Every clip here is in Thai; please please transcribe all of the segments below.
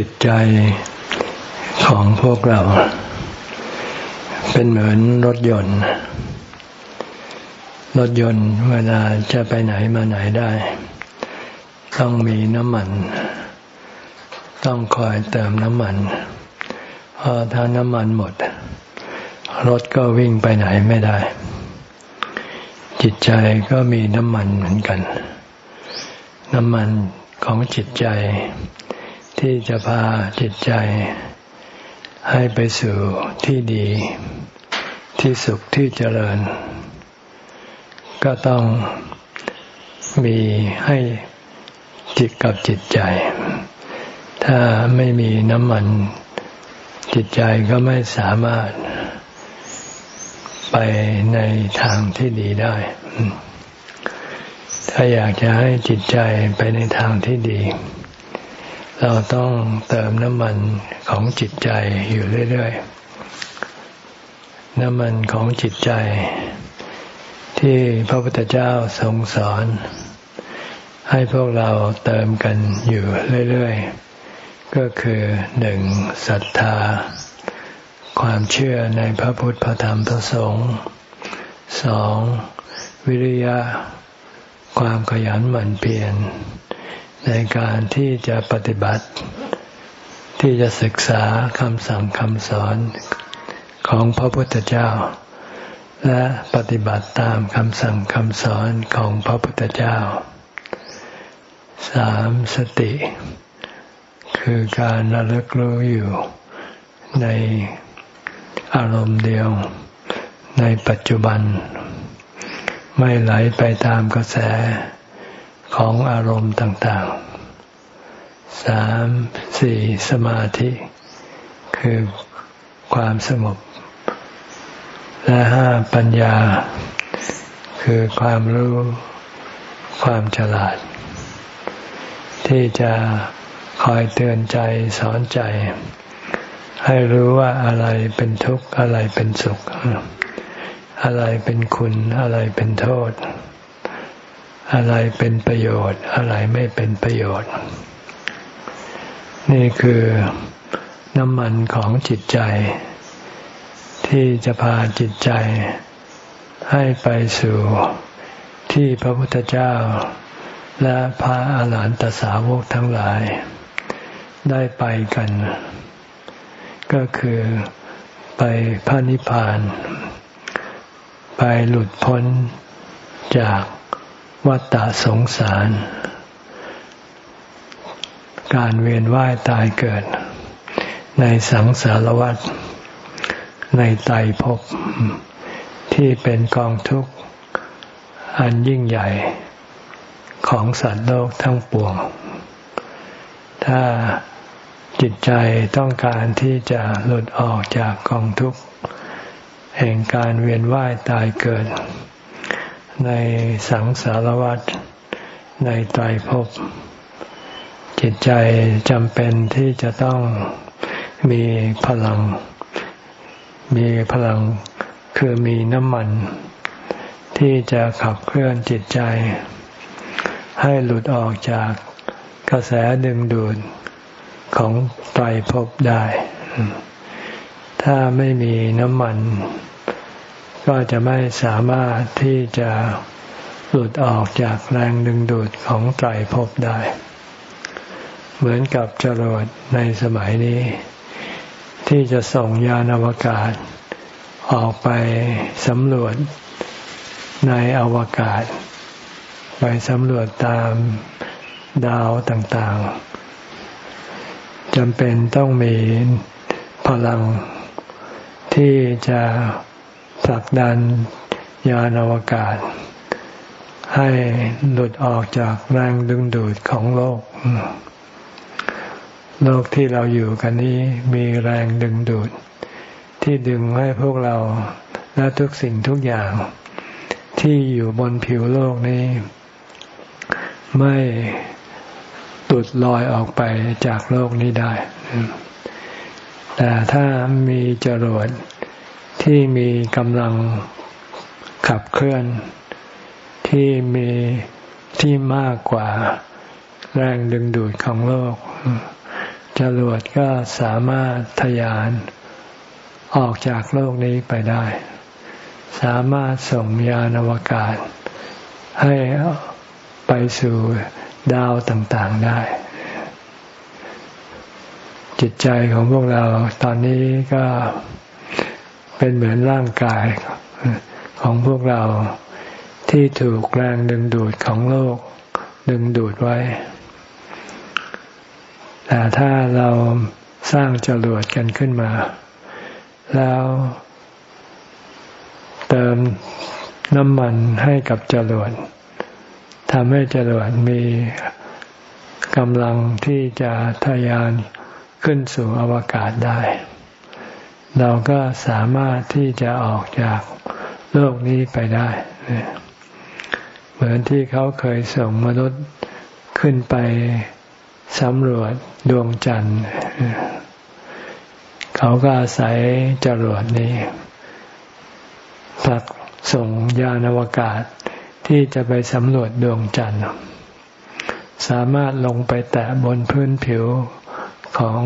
จิตใจของพวกเรา เป็นเหมือนรถยนต์ รถยนต์เวลาจะไปไหนมาไหนได้ ต้องมีน้ำมัน ต้องคอยเติมน้ำมันเพราะถ้าน้ำมันหมด รถก็วิ่งไปไหนไม่ได้ จิตใจก็มีน้ำมันเหมือนกัน น้ำมันของจิตใจ ที่จะพาจิตใจ ให้ไปสู่ที่ดี ที่สุขที่เจริญ ก็ต้องมีให้จิตกับจิตใจ ถ้าไม่มีน้ำมัน จิตใจก็ไม่สามารถ ไปในทางที่ดีได้ ถ้าอยากจะให้จิตใจไปในทางที่ดี เราต้องเติมน้ำมันของจิตใจอยู่เรื่อยๆ น้ำมันของจิตใจ ที่พระพุทธเจ้าทรงสอน ให้พวกเราเติมกันอยู่เรื่อยๆ ก็คือหนึ่งศรัทธา ความเชื่อในพระพุทธพระธรรมพระสงฆ์สองวิริยะ ความขยันหมั่นเพียร ในการที่จะปฏิบัติ ที่จะศึกษาคำสั่งคำสอนของพระพุทธเจ้า และปฏิบัติตามคำสั่งคำสอนของพระพุทธเจ้าสามสติ คือการระลึกรู้อยู่ในอารมณ์เดียวในปัจจุบัน ไม่ไหลไปตามกระแส ของอารมณ์ต่างๆสามสี่สมาธิ คือความสงบ และห้าปัญญา คือความรู้ความฉลาด ที่จะคอยเตือนใจสอนใจ ให้รู้ว่าอะไรเป็นทุกข์ อะไรเป็นสุข อะไรเป็นคุณอะไรเป็นโทษ อะไรเป็นประโยชน์ อะไรไม่เป็นประโยชน์ นี่คือน้ำมันของจิตใจ ที่จะพาจิตใจให้ไปสู่ที่พระพุทธเจ้า และพระอาหารหันตสาวกทั้งหลาย ได้ไปกัน ก็คือไปพระนิพพาน ไปหลุดพ้นจาก วัฏฏะสงสาร การเวียนว่ายตายเกิด ในสังสารวัฏในไตภพที่เป็นกองทุกข์ อันยิ่งใหญ่ของสัตว์โลกทั้งปวง ถ้าจิตใจต้องการที่จะหลุดออกจากกองทุกข์ แห่งการเวียนว่ายตายเกิด ในสังสารวัฏในไตรภพจิตใจจำเป็นที่จะต้องมีพลัง มีพลังคือมีน้ำมัน ที่จะขับเคลื่อนจิตใจ ให้หลุดออกจากกระแสดึงดูดของไตรภพได้ ถ้าไม่มีน้ำมัน ก็จะไม่สามารถที่จะหลุดออกจากแรงดึงดูดของไตรภพได้ เหมือนกับจรวดในสมัยนี้ ที่จะส่งยานอวกาศ ออกไปสำรวจในอวกาศ ไปสำรวจตามดาวต่างๆจำเป็นต้องมีพลังที่จะ ผลักดันยานอวกาศ ให้หลุดออกจากแรงดึงดูดของโลก โลกที่เราอยู่กันนี้มีแรงดึงดูด ที่ดึงให้พวกเราและทุกสิ่งทุกอย่าง ที่อยู่บนผิวโลกนี้ ไม่ตุดลอยออกไปจากโลกนี้ได้ แต่ถ้ามีจรวด ที่มีกำลังขับเคลื่อน ที่มีที่มากกว่าแรงดึงดูดของโลก จรวดก็สามารถทยานออกจากโลกนี้ไปได้ สามารถส่งยานอวกาศ ให้ไปสู่ดาวต่างๆได้ จิตใจของพวกเราตอนนี้ก็ เป็นเหมือนร่างกายของพวกเราที่ถูกแรงดึงดูดของโลก ดึงดูดไว้ แต่ถ้าเราสร้างจรวดกันขึ้นมา แล้วเติมน้ำมันให้กับจรวดทำให้จรวดมีกำลังที่จะทะยานขึ้นสู่อวกาศได้ เราก็สามารถที่จะออกจากโลกนี้ไปได้เหมือนที่เขาเคยส่งมนุษย์ขึ้นไปสำรวจดวงจันทร์เขาก็อาศัยจรวดนี้ผลักส่งยานอวกาศที่จะไปสำรวจดวงจันทร์ สามารถลงไปแตะบนพื้นผิวของ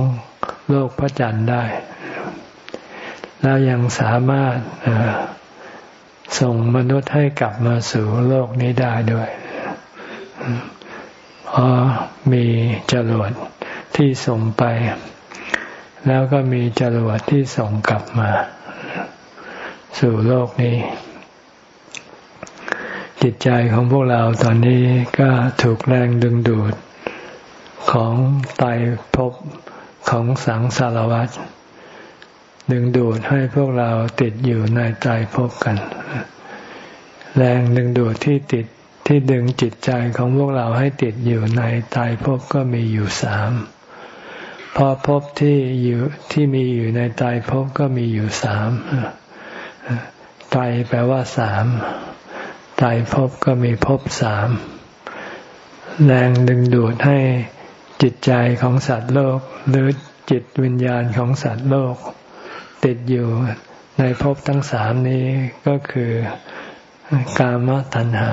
โลกพระจันทร์ได้ แล้วยังสามารถส่งมนุษย์ให้กลับมาสู่โลกนี้ได้ด้วยเพราะมีจรวดที่ส่งไป แล้วก็มีจรวดที่ส่งกลับมา สู่โลกนี้ จิตใจของพวกเราตอนนี้ก็ถูกแรงดึงดูดของไตภพของสังสารวัฏ ดึงดูดให้พวกเราติดอยู่ในใจพบกัน แรงดึงดูดที่ติดที่ดึงจิตใจของพวกเราให้ติดอยู่ในตายภพก็มีอยู่สามพอภพที่อยู่ที่มีอยู่ในตายภพก็มีอยู่สามตายแปลว่าสามตายภพก็มีภพสามแรงดึงดูดให้จิตใจของสัตว์โลก หรือจิตวิญญาณของสัตว์โลก ติดอยู่ในภพทั้งสามนี้ก็คือกามตัณหา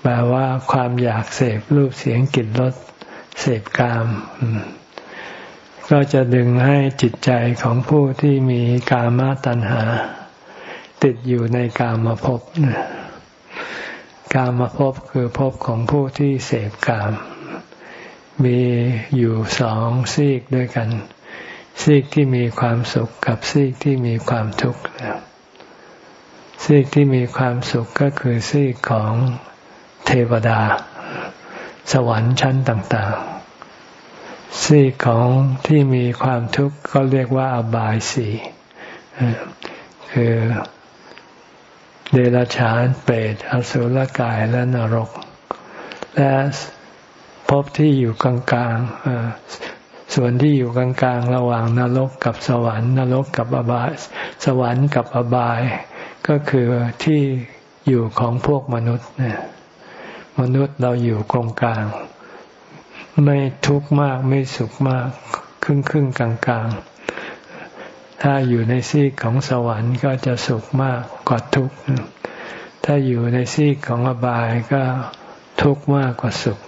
แปลว่าความอยากเสพรูปเสียงกลิ่นรสเสพกาม ก็จะดึงให้จิตใจของผู้ที่มีกามตัณหา ติดอยู่ในกามภพกามภพคือภพของผู้ที่เสพกาม มีอยู่สองซีกด้วยกัน ซีกที่มีความสุขกับซีกที่มีความทุกข์ซีกที่มีความสุขก็คือซีกของเทวดา สวรรค์ชั้นต่างๆ ซีกของที่มีความทุกข์ก็เรียกว่าอบายสีคือเดรัจฉานเปรตอสุรกายและนรก และพบที่อยู่กลางๆ ส่วนที่อยู่กลางๆระหว่างนรกกับสวรรค์นรกกับอบาย สวรรค์กับอบาย ก็คือที่อยู่ของพวกมนุษย์เนี่ยมนุษย์เราอยู่กงกลาง ไม่ทุกข์มากไม่สุขมาก ครึ่งครึ่งกลางกลางถ้าอยู่ในซีกของสวรรค์ก็จะสุขมากกว่าทุกข์ถ้าอยู่ในซีกของอบายก็ทุกข์มากกว่าสุข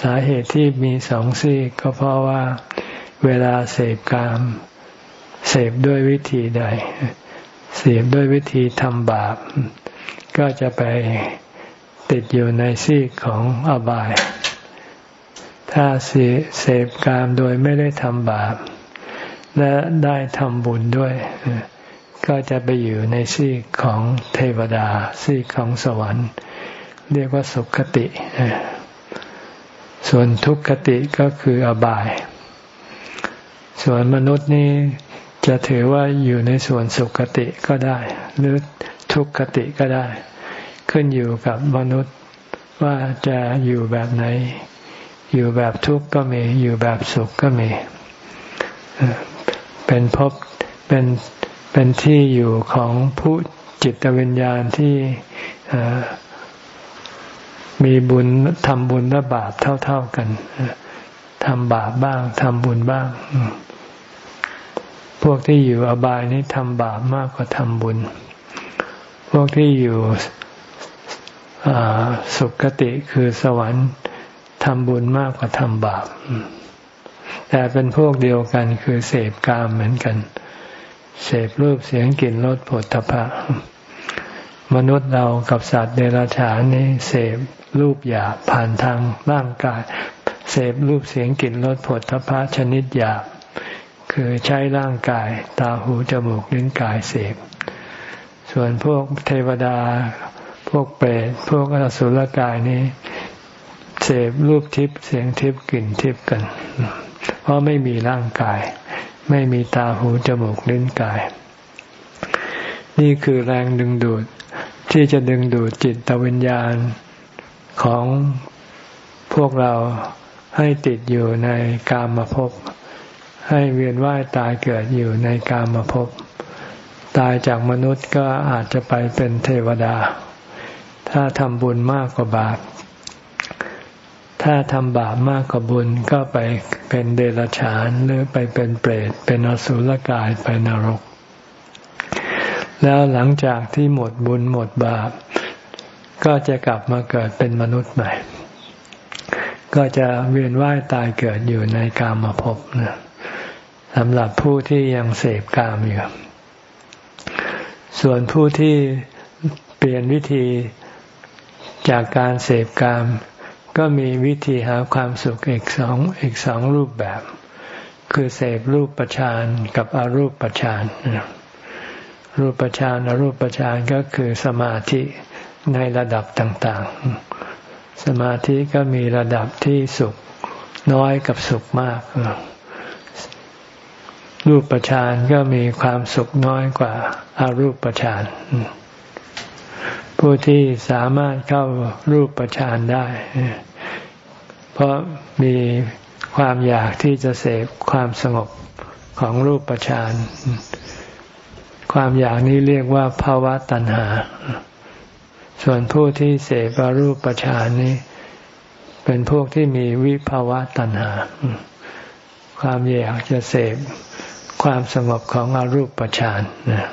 สาเหตุที่มีสองซีกก็เพราะว่าเวลาเสพกาม เสพด้วยวิธีใด เสพด้วยวิธีทำบาป ก็จะไปติดอยู่ในซีกของอบาย ถ้าเสพกามโดยไม่ได้ทำบาป และได้ทำบุญด้วย ก็จะไปอยู่ในซีกของเทวดาซีกของสวรรค์ เรียกว่าสุขติ ส่วนทุกขติก็คืออบาย ส่วนมนุษย์นี่จะถือว่าอยู่ในส่วนสุขติก็ได้ หรือทุกขติก็ได้ ขึ้นอยู่กับมนุษย์ว่าจะอยู่แบบไหน อยู่แบบทุกข์ก็มี อยู่แบบสุขก็มี เป็นภพเป็นเป็นที่อยู่ของผู้จิตวิญญาณที่ มีบุญทำบุญและบาปเท่า ๆกันทำบาปบ้างทำบุญบ้าง พวกที่อยู่อบายนี้ทำบาปมากกว่าทำบุญ พวกที่อยู่สุคติคือสวรรค์ทำบุญมากกว่าทำบาป แต่เป็นพวกเดียวกันคือเสพกามเหมือนกัน เสพรูปเสียงกลิ่นรสผลตภะ มนุษย์เรากับสัตว์เดรัจฉานนี่เสพรูปหยาบผ่านทางร่างกาย เสพรูปเสียงกลิ่นรสผลตภะชนิดหยาบ คือใช้ร่างกาย ตาหูจมูกลิ้นกายเสพ ส่วนพวกเทวดา พวกเปรตพวกอสุรกายนี้ เสพรูปทิพย์เสียงทิพย์กลิ่นทิพย์กัน เพราะไม่มีร่างกาย ไม่มีตาหูจมูกลิ้นกาย นี่คือแรงดึงดูด ที่จะดึงดูดจิตวิญญาณของพวกเราให้ติดอยู่ในกามภพให้เวียนว่ายตายเกิดอยู่ในกามภพตายจากมนุษย์ก็อาจจะไปเป็นเทวดา ถ้าทำบุญมากกว่าบาป ถ้าทำบาปมากกว่าบุญก็ไปเป็นเดรัจฉานหรือไปเป็นเปรต เป็นอสุรกายไปนรก แล้วหลังจากที่หมดบุญหมดบาป ก็จะกลับมาเกิดเป็นมนุษย์ใหม่ ก็จะเวียนว่ายตายเกิดอยู่ในกามภพนะสำหรับผู้ที่ยังเสพกามอยู่ ส่วนผู้ที่เปลี่ยนวิธีจากการเสพกาม ก็มีวิธีหาความสุขอีกสองอีกสองรูปแบบ คือเสพรูปประชานกับอรูปประชานรูปป ระชานอรูปประชานก็คือสมาธิในระดับต่างๆ สมาธิก็มีระดับที่สุขน้อยกับสุขมาก รูปประชานก็มีความสุขน้อยกว่าอารูปประชานผู้ที่สามารถเข้ารูปประชานได้ เพราะมีความอยากที่จะเสพความสงบของรูปประชาน ความอยากนี้เรียกว่าภาวะตัณหา ส่วนผู้ที่เสพรูปปชานนี้ เป็นพวกที่มีวิภาวะตัณหา ความอยากจะเสพความสงบของอรูปฌานนะ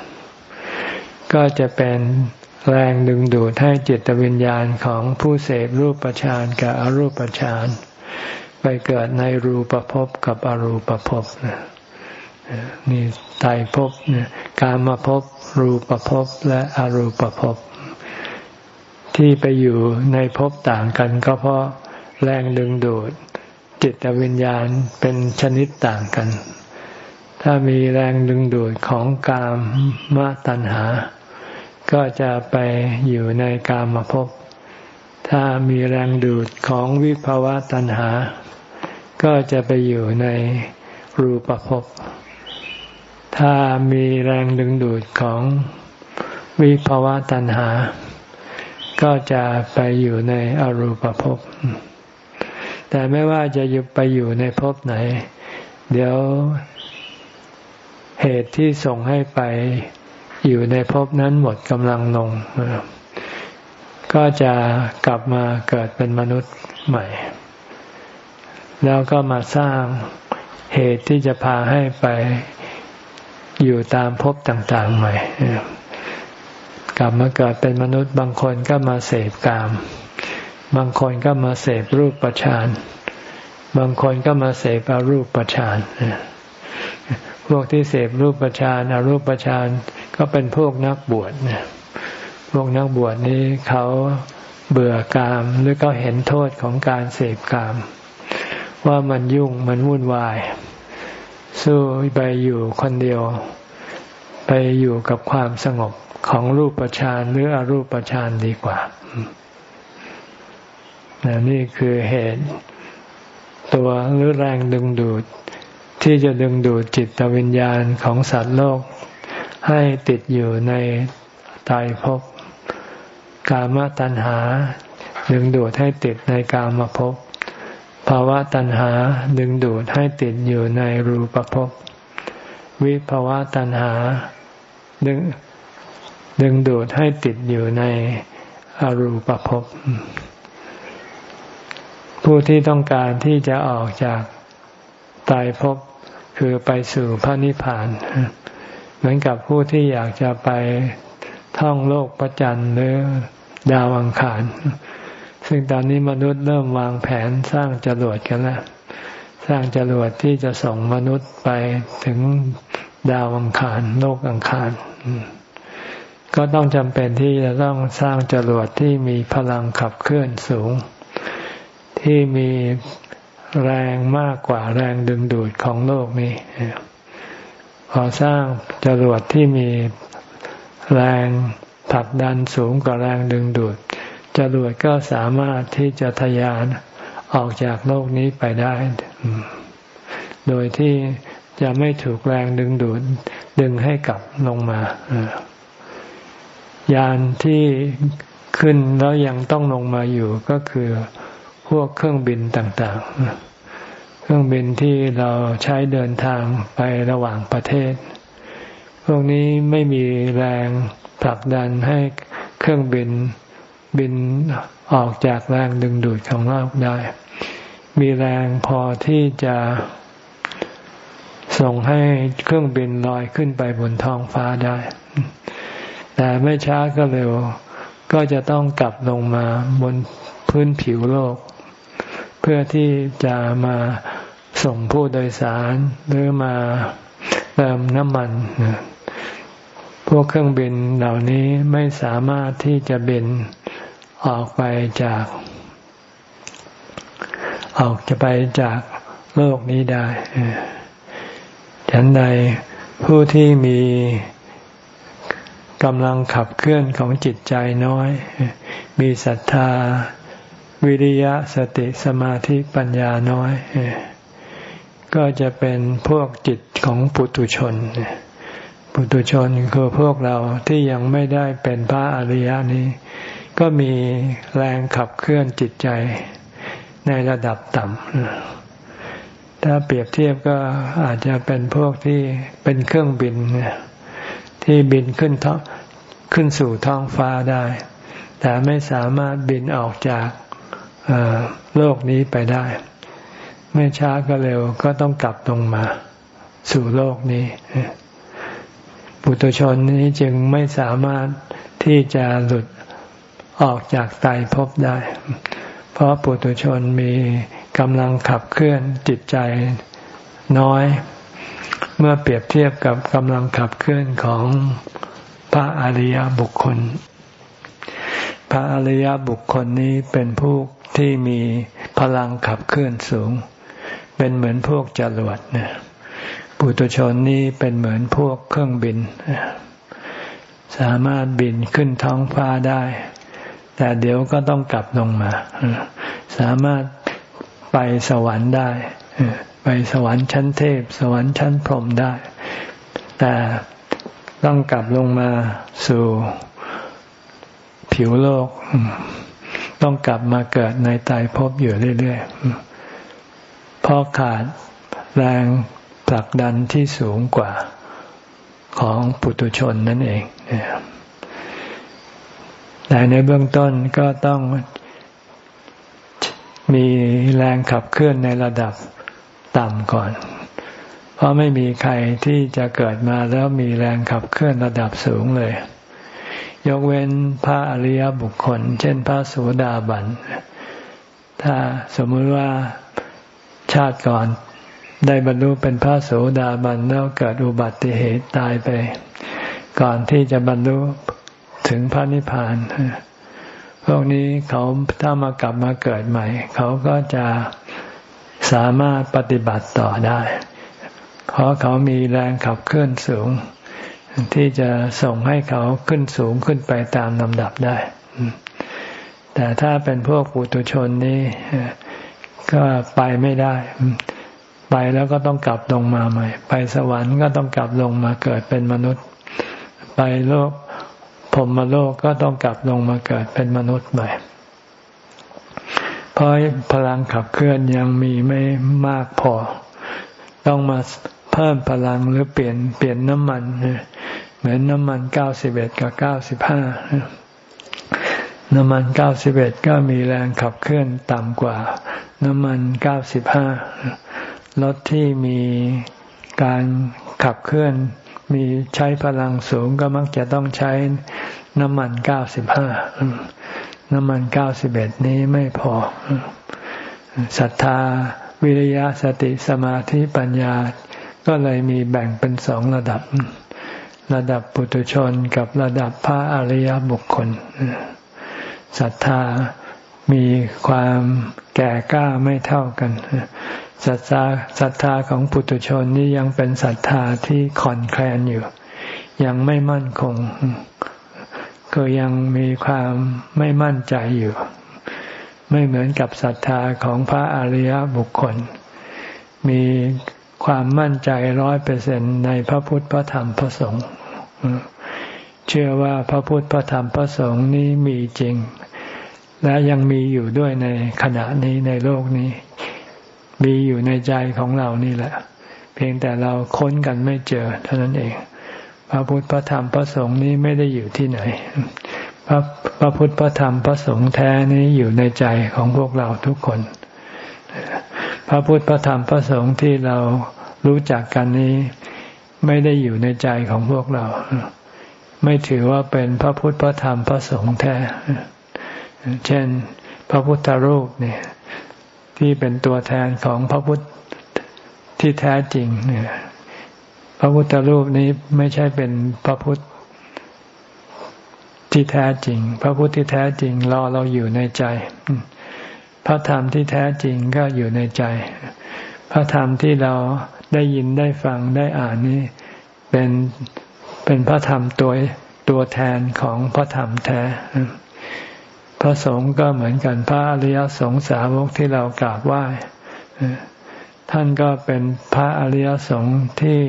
ก็จะเป็นแรงดึงดูดให้จิตวิญญาณของผู้เสพรูปฌานกับอรูปฌานไปเกิดในรูปภพกับอรูปภพนะ นี่ตายภพเนี่ยกามาภพรูปภพและอรูปภพที่ไปอยู่ในภพต่างกันก็เพราะแรงดึงดูด จิตวิญญาณเป็นชนิดต่างกัน ถ้ามีแรงดึงดูดของกามมาตัณหา ก็จะไปอยู่ในกามภพถ้ามีแรงดูดของวิภาวะตัณหา ก็จะไปอยู่ในรูปภพ ถ้ามีแรงดึงดูดของวิภาวะตัณหา ก็จะไปอยู่ในอรูปภพ แต่ไม่ว่าจะยู่ไปอยู่ในภพไหน เดี๋ยวเหตุที่ส่งให้ไปอยู่ในภพนั้นหมดกำลังลง ก็จะกลับมาเกิดเป็นมนุษย์ใหม่ แล้วก็มาสร้างเหตุที่จะพาให้ไป อยู่ตามภพต่างๆใหม่กลับมาเกิดเป็นมนุษย์บางคนก็มาเสพกาม บางคนก็มาเสพรูปประชานบางคนก็มาเสพอารูปประชานพวกที่เสพรูปฌานอรูปฌานก็เป็นพวกนักบวชนพวกนักบวชนี้เขาเบื่อกามหรือเขาเห็นโทษของการเสพกาม ว่ามันยุ่งมันวุ่นวาย สู้ไปอยู่คนเดียว ไปอยู่กับความสงบของรูปฌานหรืออรูปฌานดีกว่า นี่คือเหตุ ตัวหรือแรงดึงดูด ที่จะดึงดูดจิตวิญญาณของสัตว์โลก ให้ติดอยู่ในตายภพกามตัณหา ดึงดูดให้ติดในกามภพ ภาวะตัณหาดึงดูดให้ติดอยู่ในรูปภพ วิภาวะตัณหาดึงดึงดูดให้ติดอยู่ในอรูปภพ ผู้ที่ต้องการที่จะออกจากตายภพคือไปสู่พระนิพพาน เหมือนกับผู้ที่อยากจะไปท่องโลกประจันหรือดาวอังคาร ซึ่งตอนนี้มนุษย์เริ่มวางแผนสร้างจรวดกันแล้วสร้างจรวดที่จะส่งมนุษย์ไปถึงดาวอังคารโลกอังคาร ก็ต้องจำเป็นที่จะต้องสร้างจรวดที่มีพลังขับเคลื่อนสูง ที่มีแรงมากกว่าแรงดึงดูดของโลกนี้ พอสร้างจรวดที่มีแรงผลักดันสูงกว่าแรงดึงดูด จรวดก็สามารถที่จะทะยานออกจากโลกนี้ไปได้ โดยที่จะไม่ถูกแรงดึงดูดดึงให้กลับลงมายานที่ขึ้นแล้วยังต้องลงมาอยู่ก็คือพวกเครื่องบินต่าง ๆ เครื่องบินที่เราใช้เดินทางไประหว่างประเทศ พวกนี้ไม่มีแรงผลักดันให้เครื่องบิน บินออกจากแรงดึงดูดของโลกได้ มีแรงพอที่จะส่งให้เครื่องบินลอยขึ้นไปบนท้องฟ้าได้ แต่ไม่ช้าก็เร็ว ก็จะต้องกลับลงมาบนพื้นผิวโลก เพื่อที่จะมาส่งผู้โดยสารหรือมาเติมน้ำมัน พวกเครื่องบินเหล่านี้ไม่สามารถที่จะบิน ออกไปจาก ออกจะไปจากโลกนี้ได้ฉันใดผู้ที่มีกำลังขับเคลื่อนของจิตใจน้อย มีศรัทธา วิริยะสติสมาธิปัญญาน้อย ก็จะเป็นพวกจิตของปุตุชน ปุตุชนคือพวกเราที่ยังไม่ได้เป็นพระอริยนี้ ก็มีแรงขับเคลื่อนจิตใจในระดับต่ำ ถ้าเปรียบเทียบก็อาจจะเป็นพวกที่เป็นเครื่องบิน ที่บินขึ้นท้องขึ้นสู่ท้องฟ้าได้ แต่ไม่สามารถบินออกจากโลกนี้ไปได้ ไม่ช้าก็เร็วก็ต้องกลับลงมา สู่โลกนี้ ปุถุชนนี้จึงไม่สามารถที่จะหลุด ออกจากตายภพได้ เพราะปุถุชนมีกำลังขับเคลื่อนจิตใจน้อย เมื่อเปรียบเทียบกับกำลังขับเคลื่อนของพระอริยบุคคล พระอริยบุคคลนี้เป็นผู้ที่มีพลังขับเคลื่อนสูง เป็นเหมือนพวกจรวดนะปุถุชนนี้เป็นเหมือนพวกเครื่องบิน สามารถบินขึ้นท้องฟ้าได้ แต่เดี๋ยวก็ต้องกลับลงมา สามารถไปสวรรค์ได้ ไปสวรรค์ชั้นเทพ สวรรค์ชั้นพรหมได้ แต่ต้องกลับลงมาสู่ผิวโลก ต้องกลับมาเกิดในตายภพอยู่เรื่อยๆเพราะขาดแรงผลักดันที่สูงกว่าของปุตุชนนั่นเอง แต่ในเบื้องต้นก็ต้องมีแรงขับเคลื่อนในระดับต่ำก่อน เพราะไม่มีใครที่จะเกิดมาแล้วมีแรงขับเคลื่อนระดับสูงเลย ยกเว้นพระอริยบุคคล เช่นพระสุดาบัน ถ้าสมมติว่าชาติก่อนได้บรรลุเป็นพระโสดาบันแล้วเกิดอุบัติเหตุตายไป ก่อนที่จะบรรลุ ถึงพระนิพพานพวกนี้เขาถ้ามากลับมาเกิดใหม่ เขาก็จะสามารถปฏิบัติต่อได้ เพราะเขามีแรงขับเคลื่อนสูง ที่จะส่งให้เขาขึ้นสูงขึ้นไปตามลำดับได้ แต่ถ้าเป็นพวกปุถุชนนี่ก็ไปไม่ได้ ไปแล้วก็ต้องกลับลงมาใหม่ ไปสวรรค์ก็ต้องกลับลงมาเกิดเป็นมนุษย์ ไปโลก พรมโลกก็ต้องกลับลงมาเกิดเป็นมนุษย์ใหม่เพราะพลังขับเคลื่อนยังมีไม่มากพอ ต้องมาเพิ่มพลังหรือเปลี่ยนเปลี่ยนน้ำมันเหมือนน้ำมันเก้าสิบเอ็ดกับเก้าสิบห้าน้ำมันเก้าสิบเอ็ดก็มีแรงขับเคลื่อนต่ำกว่า น้ำมันเก้าสิบห้ารถที่มีการขับเคลื่อน มีใช้พลังสูงก็มักจะต้องใช้น้ำมันเก้าสิบห้าน้ำมันเก้าสิบเอ็ดนี้ไม่พอศรัทธาวิริยะสติสมาธิปัญญา ก็เลยมีแบ่งเป็นสองระดับ ระดับปุถุชนกับระดับพระอริยบุคคลศรัทธา มีความแก่กล้าไม่เท่ากันศรัทธาศรัทธาของปุถุชนนี่ยังเป็นศรัทธาที่คอนแคลนอยู่ ยังไม่มั่นคง ก็ยังมีความไม่มั่นใจอยู่ ไม่เหมือนกับศรัทธาของพระอริยบุคคล มีความมั่นใจร้อยเปอร์เซ็นในพระพุทธพระธรรมพระสงฆ์เชื่อว่าพระพุทธพระธรรมพระสงฆ์นี้มีจริง และยังมีอยู่ด้วยในขณะนี้ในโลกนี้ มีอยู่ในใจของเรานี่แหละ เพียงแต่เราค้นกันไม่เจอเท่านั้นเอง พระพุทธพระธรรมพระสงฆ์นี้ไม่ได้อยู่ที่ไหน พระพระพุทธพระธรรมพระสงฆ์แท้นี้อยู่ในใจของพวกเราทุกคน พระพุทธพระธรรมพระสงฆ์ที่เรารู้จักกันนี้ ไม่ได้อยู่ในใจของพวกเรา ไม่ถือว่าเป็นพระพุทธพระธรรมพระสงฆ์แท้ เช่น พระพุทธรูปเนี่ย ที่เป็นตัวแทนของพระพุทธที่แท้จริงเนี่ยพระพุทธรูปนี้ไม่ใช่เป็นพระพุทธที่แท้จริง พระพุทธที่แท้จริงรอเราอยู่ในใจ พระธรรมที่แท้จริงก็อยู่ในใจ พระธรรมที่เราได้ยินได้ฟังได้อ่านนี้เป็นเป็นพระธรรมตัวตัวแทนของพระธรรมแท้ พระสงฆ์ก็เหมือนกันพระอริยสงสาวกที่เรากราบไหว้ท่านก็เป็นพระอริยสงฆ์ที่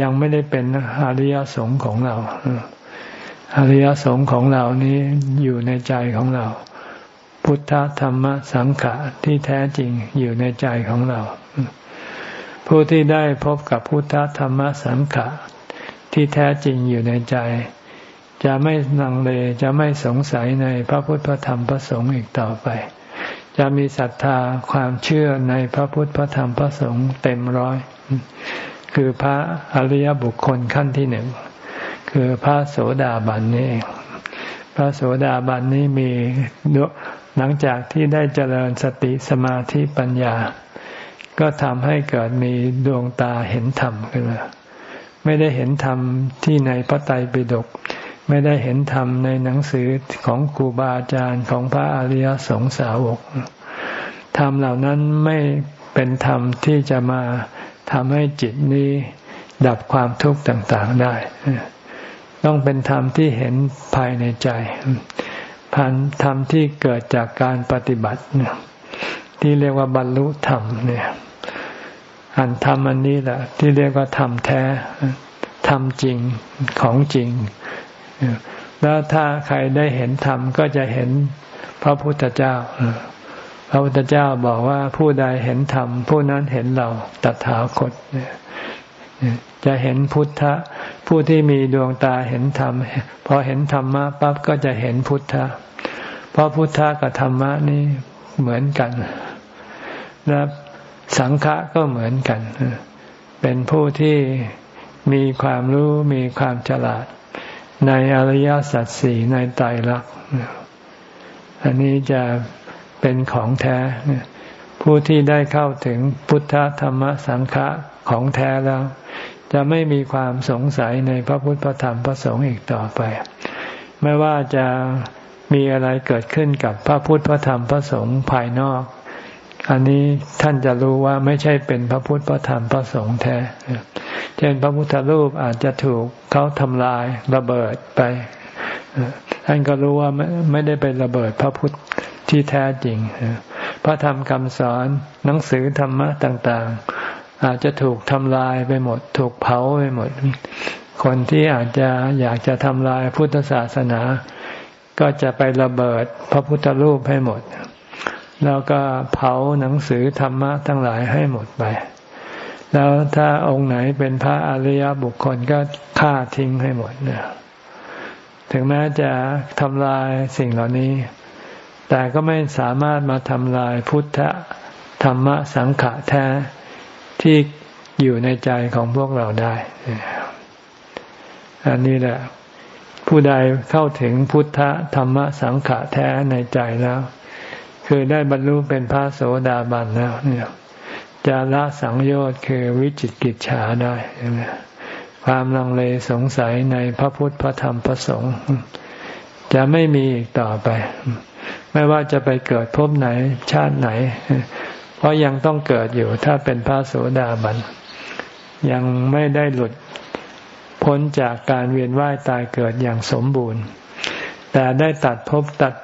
ยังไม่ได้เป็นอริยสงฆ์ของเราอริยสงฆ์ของเรานี้อยู่ในใจของเรา พุทธธรรมสังขะที่แท้จริงอยู่ในใจของเรา ผู้ที่ได้พบกับพุทธธรรมสังขะที่แท้จริงอยู่ในใจ จะไม่นังเลจะไม่สงสัยในพระพุทธธรรมพระสงฆ์อีกต่อไป จะมีศรัทธาความเชื่อในพระพุทธพระธรรมพระสงฆ์เต็มร้อย คือพระอริยบุคคลขั้นที่หนึ่งคือพระโสดาบันนี่เองพระโสดาบันนี้มีหลังจากที่ได้เจริญสติสมาธิปัญญา ก็ทำให้เกิดมีดวงตาเห็นธรรมขึ้นมาไม่ได้เห็นธรรมที่ในพระไตรปิฎก ไม่ได้เห็นธรรมในหนังสือของครูบาอาจารย์ของพระอริยสงสาวก ธรรมเหล่านั้นไม่เป็นธรรมที่จะมาทำให้จิตนี้ดับความทุกข์ต่าง ๆได้ ต้องเป็นธรรมที่เห็นภายในใจพันธรรมที่เกิดจากการปฏิบัติที่เรียกว่าบรรลุธรรมเนี่ยอันธรรมอันนี้แหละที่เรียกว่าธรรมแท้ธรรมจริงของจริง แล้วถ้าใครได้เห็นธรรมก็จะเห็นพระพุทธเจ้าพระพุทธเจ้าบอกว่าผู้ใดเห็นธรรมผู้นั้นเห็นเราตถาคตจะเห็นพุทธะ ผู้ที่มีดวงตาเห็นธรรมพอเห็นธรรมะปั๊บก็จะเห็นพุทธะ เพราะพุทธะกับธรรมะนี่เหมือนกันและสังฆะก็เหมือนกัน เป็นผู้ที่มีความรู้มีความฉลาด ในอริยสัจสี่ในไตรลักษณ์อันนี้จะเป็นของแท้ ผู้ที่ได้เข้าถึงพุทธธรรมสังฆะของแท้แล้ว จะไม่มีความสงสัยในพระพุทธพระธรรมพระสงฆ์อีกต่อไป ไม่ว่าจะมีอะไรเกิดขึ้นกับพระพุทธพระธรรมพระสงฆ์ภายนอก อันนี้ท่านจะรู้ว่าไม่ใช่เป็นพระพุทธพระธรรมพระสงฆ์แท้ เช่นพระพุทธรูปอาจจะถูกเขาทำลายระเบิดไป ท่านก็รู้ว่าไม่ไม่ได้เป็นระเบิดพระพุทธที่แท้จริง พระธรรมคำสอนหนังสือธรรมะต่างๆ อาจจะถูกทำลายไปหมด ถูกเผาไปหมด คนที่อาจจะอยากจะทำลายพุทธศาสนา ก็จะไประเบิดพระพุทธรูปให้หมด แล้วก็เผาหนังสือธรรมะทั้งหลายให้หมดไป แล้วถ้าองค์ไหนเป็นพระอริยบุคคลก็ฆ่าทิ้งให้หมดเนี่ยถึงแม้จะทำลายสิ่งเหล่านี้ แต่ก็ไม่สามารถมาทำลายพุทธธรรมะสังขะแท้ที่อยู่ในใจของพวกเราได้ อันนี้แหละ ผู้ใดเข้าถึงพุทธธรรมสังขะแท้ในใจแล้ว คือได้บรรลุเป็นพระโสดาบันแล้วเนี่ยจะละสังโยชน์คือวิจิตกิจฉาได้ความลังเลสงสัยในพระพุทธพระธรรมพระสงฆ์จะไม่มีอีกต่อไป ไม่ว่าจะไปเกิดพบไหนชาติไหน เพราะยังต้องเกิดอยู่ถ้าเป็นพระโสดาบัน ยังไม่ได้หลุดพ้นจากการเวียนว่ายตายเกิดอย่างสมบูรณ์ แต่ได้ตัดภพตัด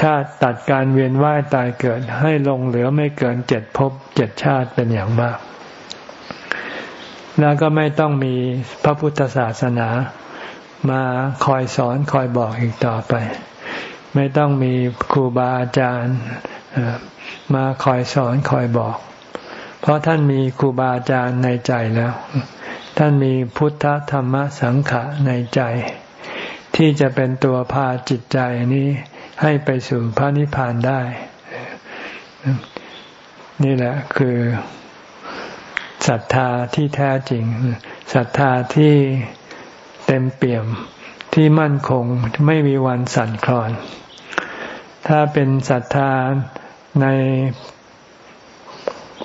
ชาติตัดการเวียนว่ายตายเกิดให้ลงเหลือไม่เกินเจ็ดภพเจ็ดชาติเป็นอย่างมาก แล้วก็ไม่ต้องมีพระพุทธศาสนามาคอยสอนคอยบอกอีกต่อไป ไม่ต้องมีครูบาอาจารย์มาคอยสอนคอยบอก เพราะท่านมีครูบาอาจารย์ในใจแล้ว ท่านมีพุทธธรรมสังขะในใจ ที่จะเป็นตัวพาจิตใจนี้ ให้ไปสู่พระนิพพานได้ นี่แหละคือศรัทธาที่แท้จริงศรัทธาที่เต็มเปี่ยมที่มั่นคงไม่มีวันสั่นคลอน ถ้าเป็นศรัทธาใน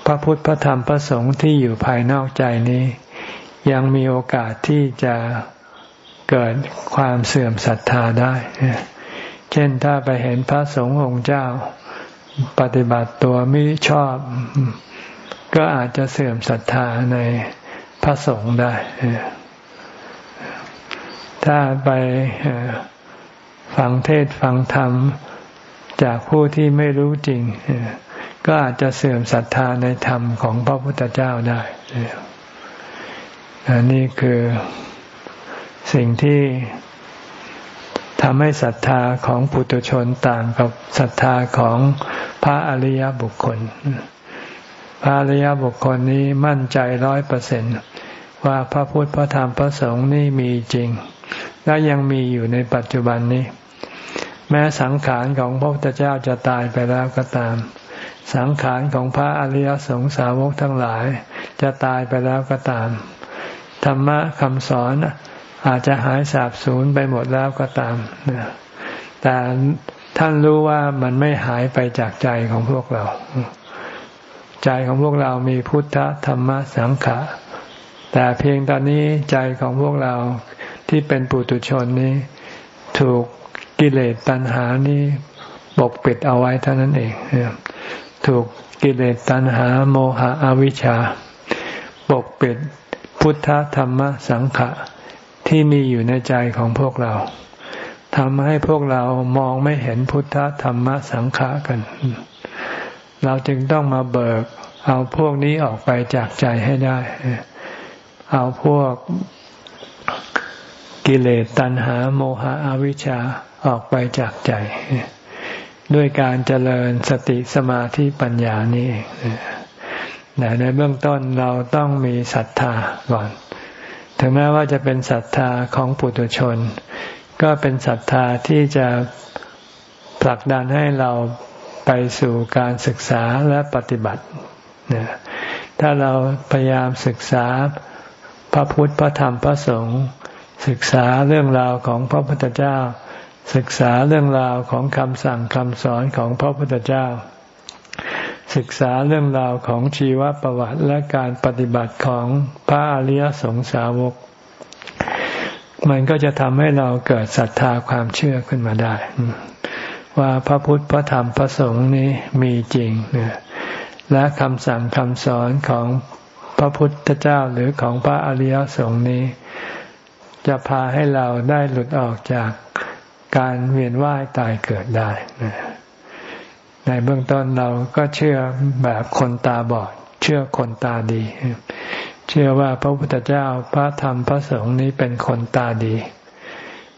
พระพุทธพระธรรมพระสงฆ์ที่อยู่ภายนอกใจนี้ ยังมีโอกาสที่จะเกิดความเสื่อมศรัทธาได้ ช่นถ้าไปเห็นพระสงฆ์องค์เจ้า ปฏิบัติตัวไม่ชอบ ก็อาจจะเสื่อมศรัทธาในพระสงฆ์ได้ ถ้าไปฟังเทศฟังธรรมจากผู้ที่ไม่รู้จริง ก็อาจจะเสื่อมศรัทธาในธรรมของพระพุทธเจ้าได้อันนี้คือสิ่งที่ ทำให้ศรัทธาของปุถุชนต่างกับศรัทธาของพระอริยบุคคล พระอริยบุคคลนี้มั่นใจร้อยเปอร์เซนว่าพระพุทธพระธรรมพระสงฆ์นี่มีจริง และยังมีอยู่ในปัจจุบันนี้ แม้สังขารของพระพุทธเจ้าจะตายไปแล้วก็ตาม สังขารของพระอริยสงสาวกทั้งหลาย จะตายไปแล้วก็ตาม ธรรมะคำสอน อาจจะหายสาบสูญไปหมดแล้วก็ตามแต่ท่านรู้ว่ามันไม่หายไปจากใจของพวกเรา ใจของพวกเรามีพุทธธรรมสังขะแต่เพียงตอนนี้ใจของพวกเราที่เป็นปุถุชนนี้ ถูกกิเลสตัณหานี้ปกปิดเอาไว้เท่านั้นเองถูกกิเลสตัณหาโมหะอวิชชาปกปิดพุทธธรรมสังขะ ที่มีอยู่ในใจของพวกเราทำให้พวกเรามองไม่เห็นพุทธธรรมสังขะกัน เราจึงต้องมาเบิก เอาพวกนี้ออกไปจากใจให้ได้ เอาพวกกิเลสตัณหาโมหะอวิชชาออกไปจากใจ ด้วยการเจริญสติสมาธิปัญญานี้แต่ในเบื้องต้นเราต้องมีศรัทธาก่อน ถึงแม้ว่าจะเป็นศรัทธาของปุถุชน ก็เป็นศรัทธาที่จะผลักดันให้เราไปสู่การศึกษาและปฏิบัติ ถ้าเราพยายามศึกษาพระพุทธ พระธรรม พระสงฆ์ ศึกษาเรื่องราวของพระพุทธเจ้า ศึกษาเรื่องราวของคำสั่งคำสอนของพระพุทธเจ้า ศึกษาเรื่องราวของชีวประวัติและการปฏิบัติของพระอริยสงสาวก มันก็จะทำให้เราเกิดศรัทธาความเชื่อขึ้นมาได้ ว่าพระพุทธพระธรรมพระสงฆ์นี้มีจริงและคำสั่งคำสอนของพระพุทธเจ้าหรือของพระอริยสงฆ์นี้ จะพาให้เราได้หลุดออกจากการเวียนว่ายตายเกิดได้ ในเบื้องต้นเราก็เชื่อแบบคนตาบอด เชื่อคนตาดี เชื่อว่าพระพุทธเจ้าพระธรรมพระสงฆ์นี้เป็นคนตาดี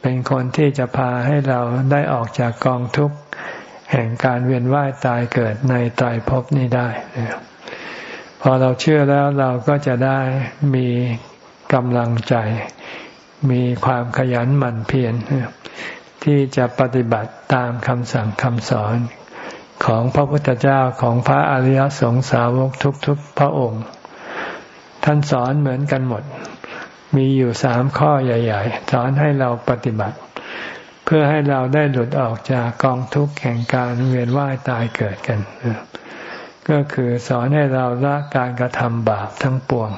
เป็นคนที่จะพาให้เราได้ออกจากกองทุกข์แห่งการเวียนว่ายตายเกิดในตายภพนี้ได้ พอเราเชื่อแล้วเราก็จะได้มีกำลังใจ มีความขยันหมั่นเพียรที่จะปฏิบัติตามคำสั่งคำสอน ของพระพุทธเจ้าของพระอริยสงสาวกทุกๆพระองค์ ท่านสอนเหมือนกันหมด มีอยู่สามข้อใหญ่ ๆ สอนให้เราปฏิบัติ เพื่อให้เราได้หลุดออกจากกองทุกข์แห่งการเวียนว่ายตายเกิดกัน ก็คือสอนให้เราละการกระทำบาปทั้งปวง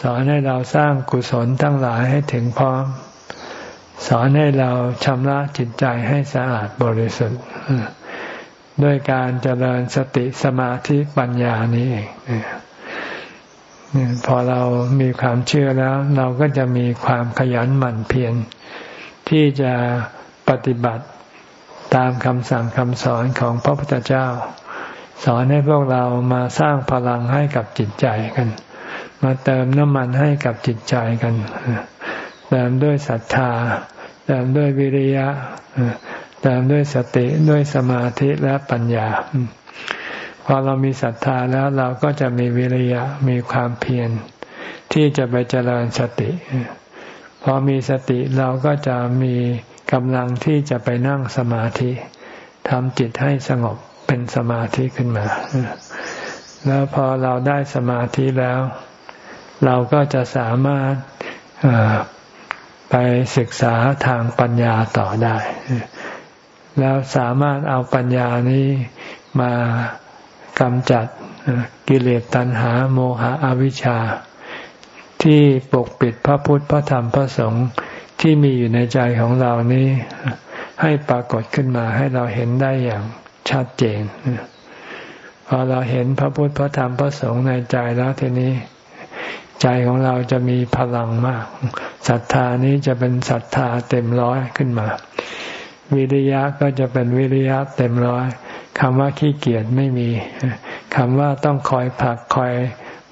สอนให้เราสร้างกุศลทั้งหลายให้ถึงพร้อม สอนให้เราชำระจิตใจให้สะอาดบริสุทธิ์ ด้วยการเจริญสติสมาธิปัญญานี้เองพอเรามีความเชื่อแล้ว เราก็จะมีความขยันหมั่นเพียรที่จะปฏิบัติตามคำสั่งคำสอนของพระพุทธเจ้า สอนให้พวกเรามาสร้างพลังให้กับจิตใจกัน มาเติมน้ำมันให้กับจิตใจกัน เติมด้วยศรัทธา เติมด้วยวิริยะ ติมด้วยสติด้วยสมาธิและปัญญา พอเรามีศรัทธาแล้วเราก็จะมีวิริยะมีความเพียรที่จะไปเจริญสติ พอมีสติเราก็จะมีกำลังที่จะไปนั่งสมาธิทำจิตให้สงบเป็นสมาธิขึ้นมา แล้วพอเราได้สมาธิแล้ว เราก็จะสามารถไปศึกษาทางปัญญาต่อได้ แล้วสามารถเอาปัญญานี้มากำจัดกิเลสตัณหาโมหะอวิชชา ที่ปกปิดพระพุทธพระธรรมพระสงฆ์ที่มีอยู่ในใจของเรานี้ ให้ปรากฏขึ้นมาให้เราเห็นได้อย่างชัดเจนพอเราเห็นพระพุทธพระธรรมพระสงฆ์ในใจแล้วทีนี้ ใจของเราจะมีพลังมากศรัทธานี้จะเป็นศรัทธาเต็มร้อยขึ้นมา วิริยะก็จะเป็นวิริยะเต็มร้อยคำว่าขี้เกียจไม่มีคำว่าต้องคอยผลักคอย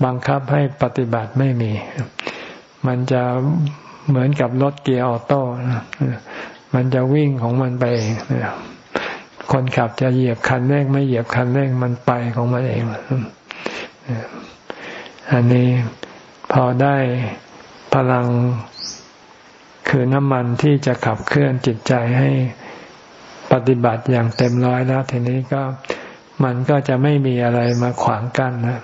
บังคับให้ปฏิบัติไม่มี มันจะเหมือนกับรถเกียร์ออโต้มันจะวิ่งของมันไปเองคนขับจะเหยียบคันเร่งไม่เหยียบคันเร่งมันไปของมันเอง อันนี้พอได้พลังคือน้ำมันที่จะขับเคลื่อนจิตใจให้ ปฏิบัติอย่างเต็มร้อยแล้วทีนี้ก็มันก็จะไม่มีอะไรมาขวางกั้นนะ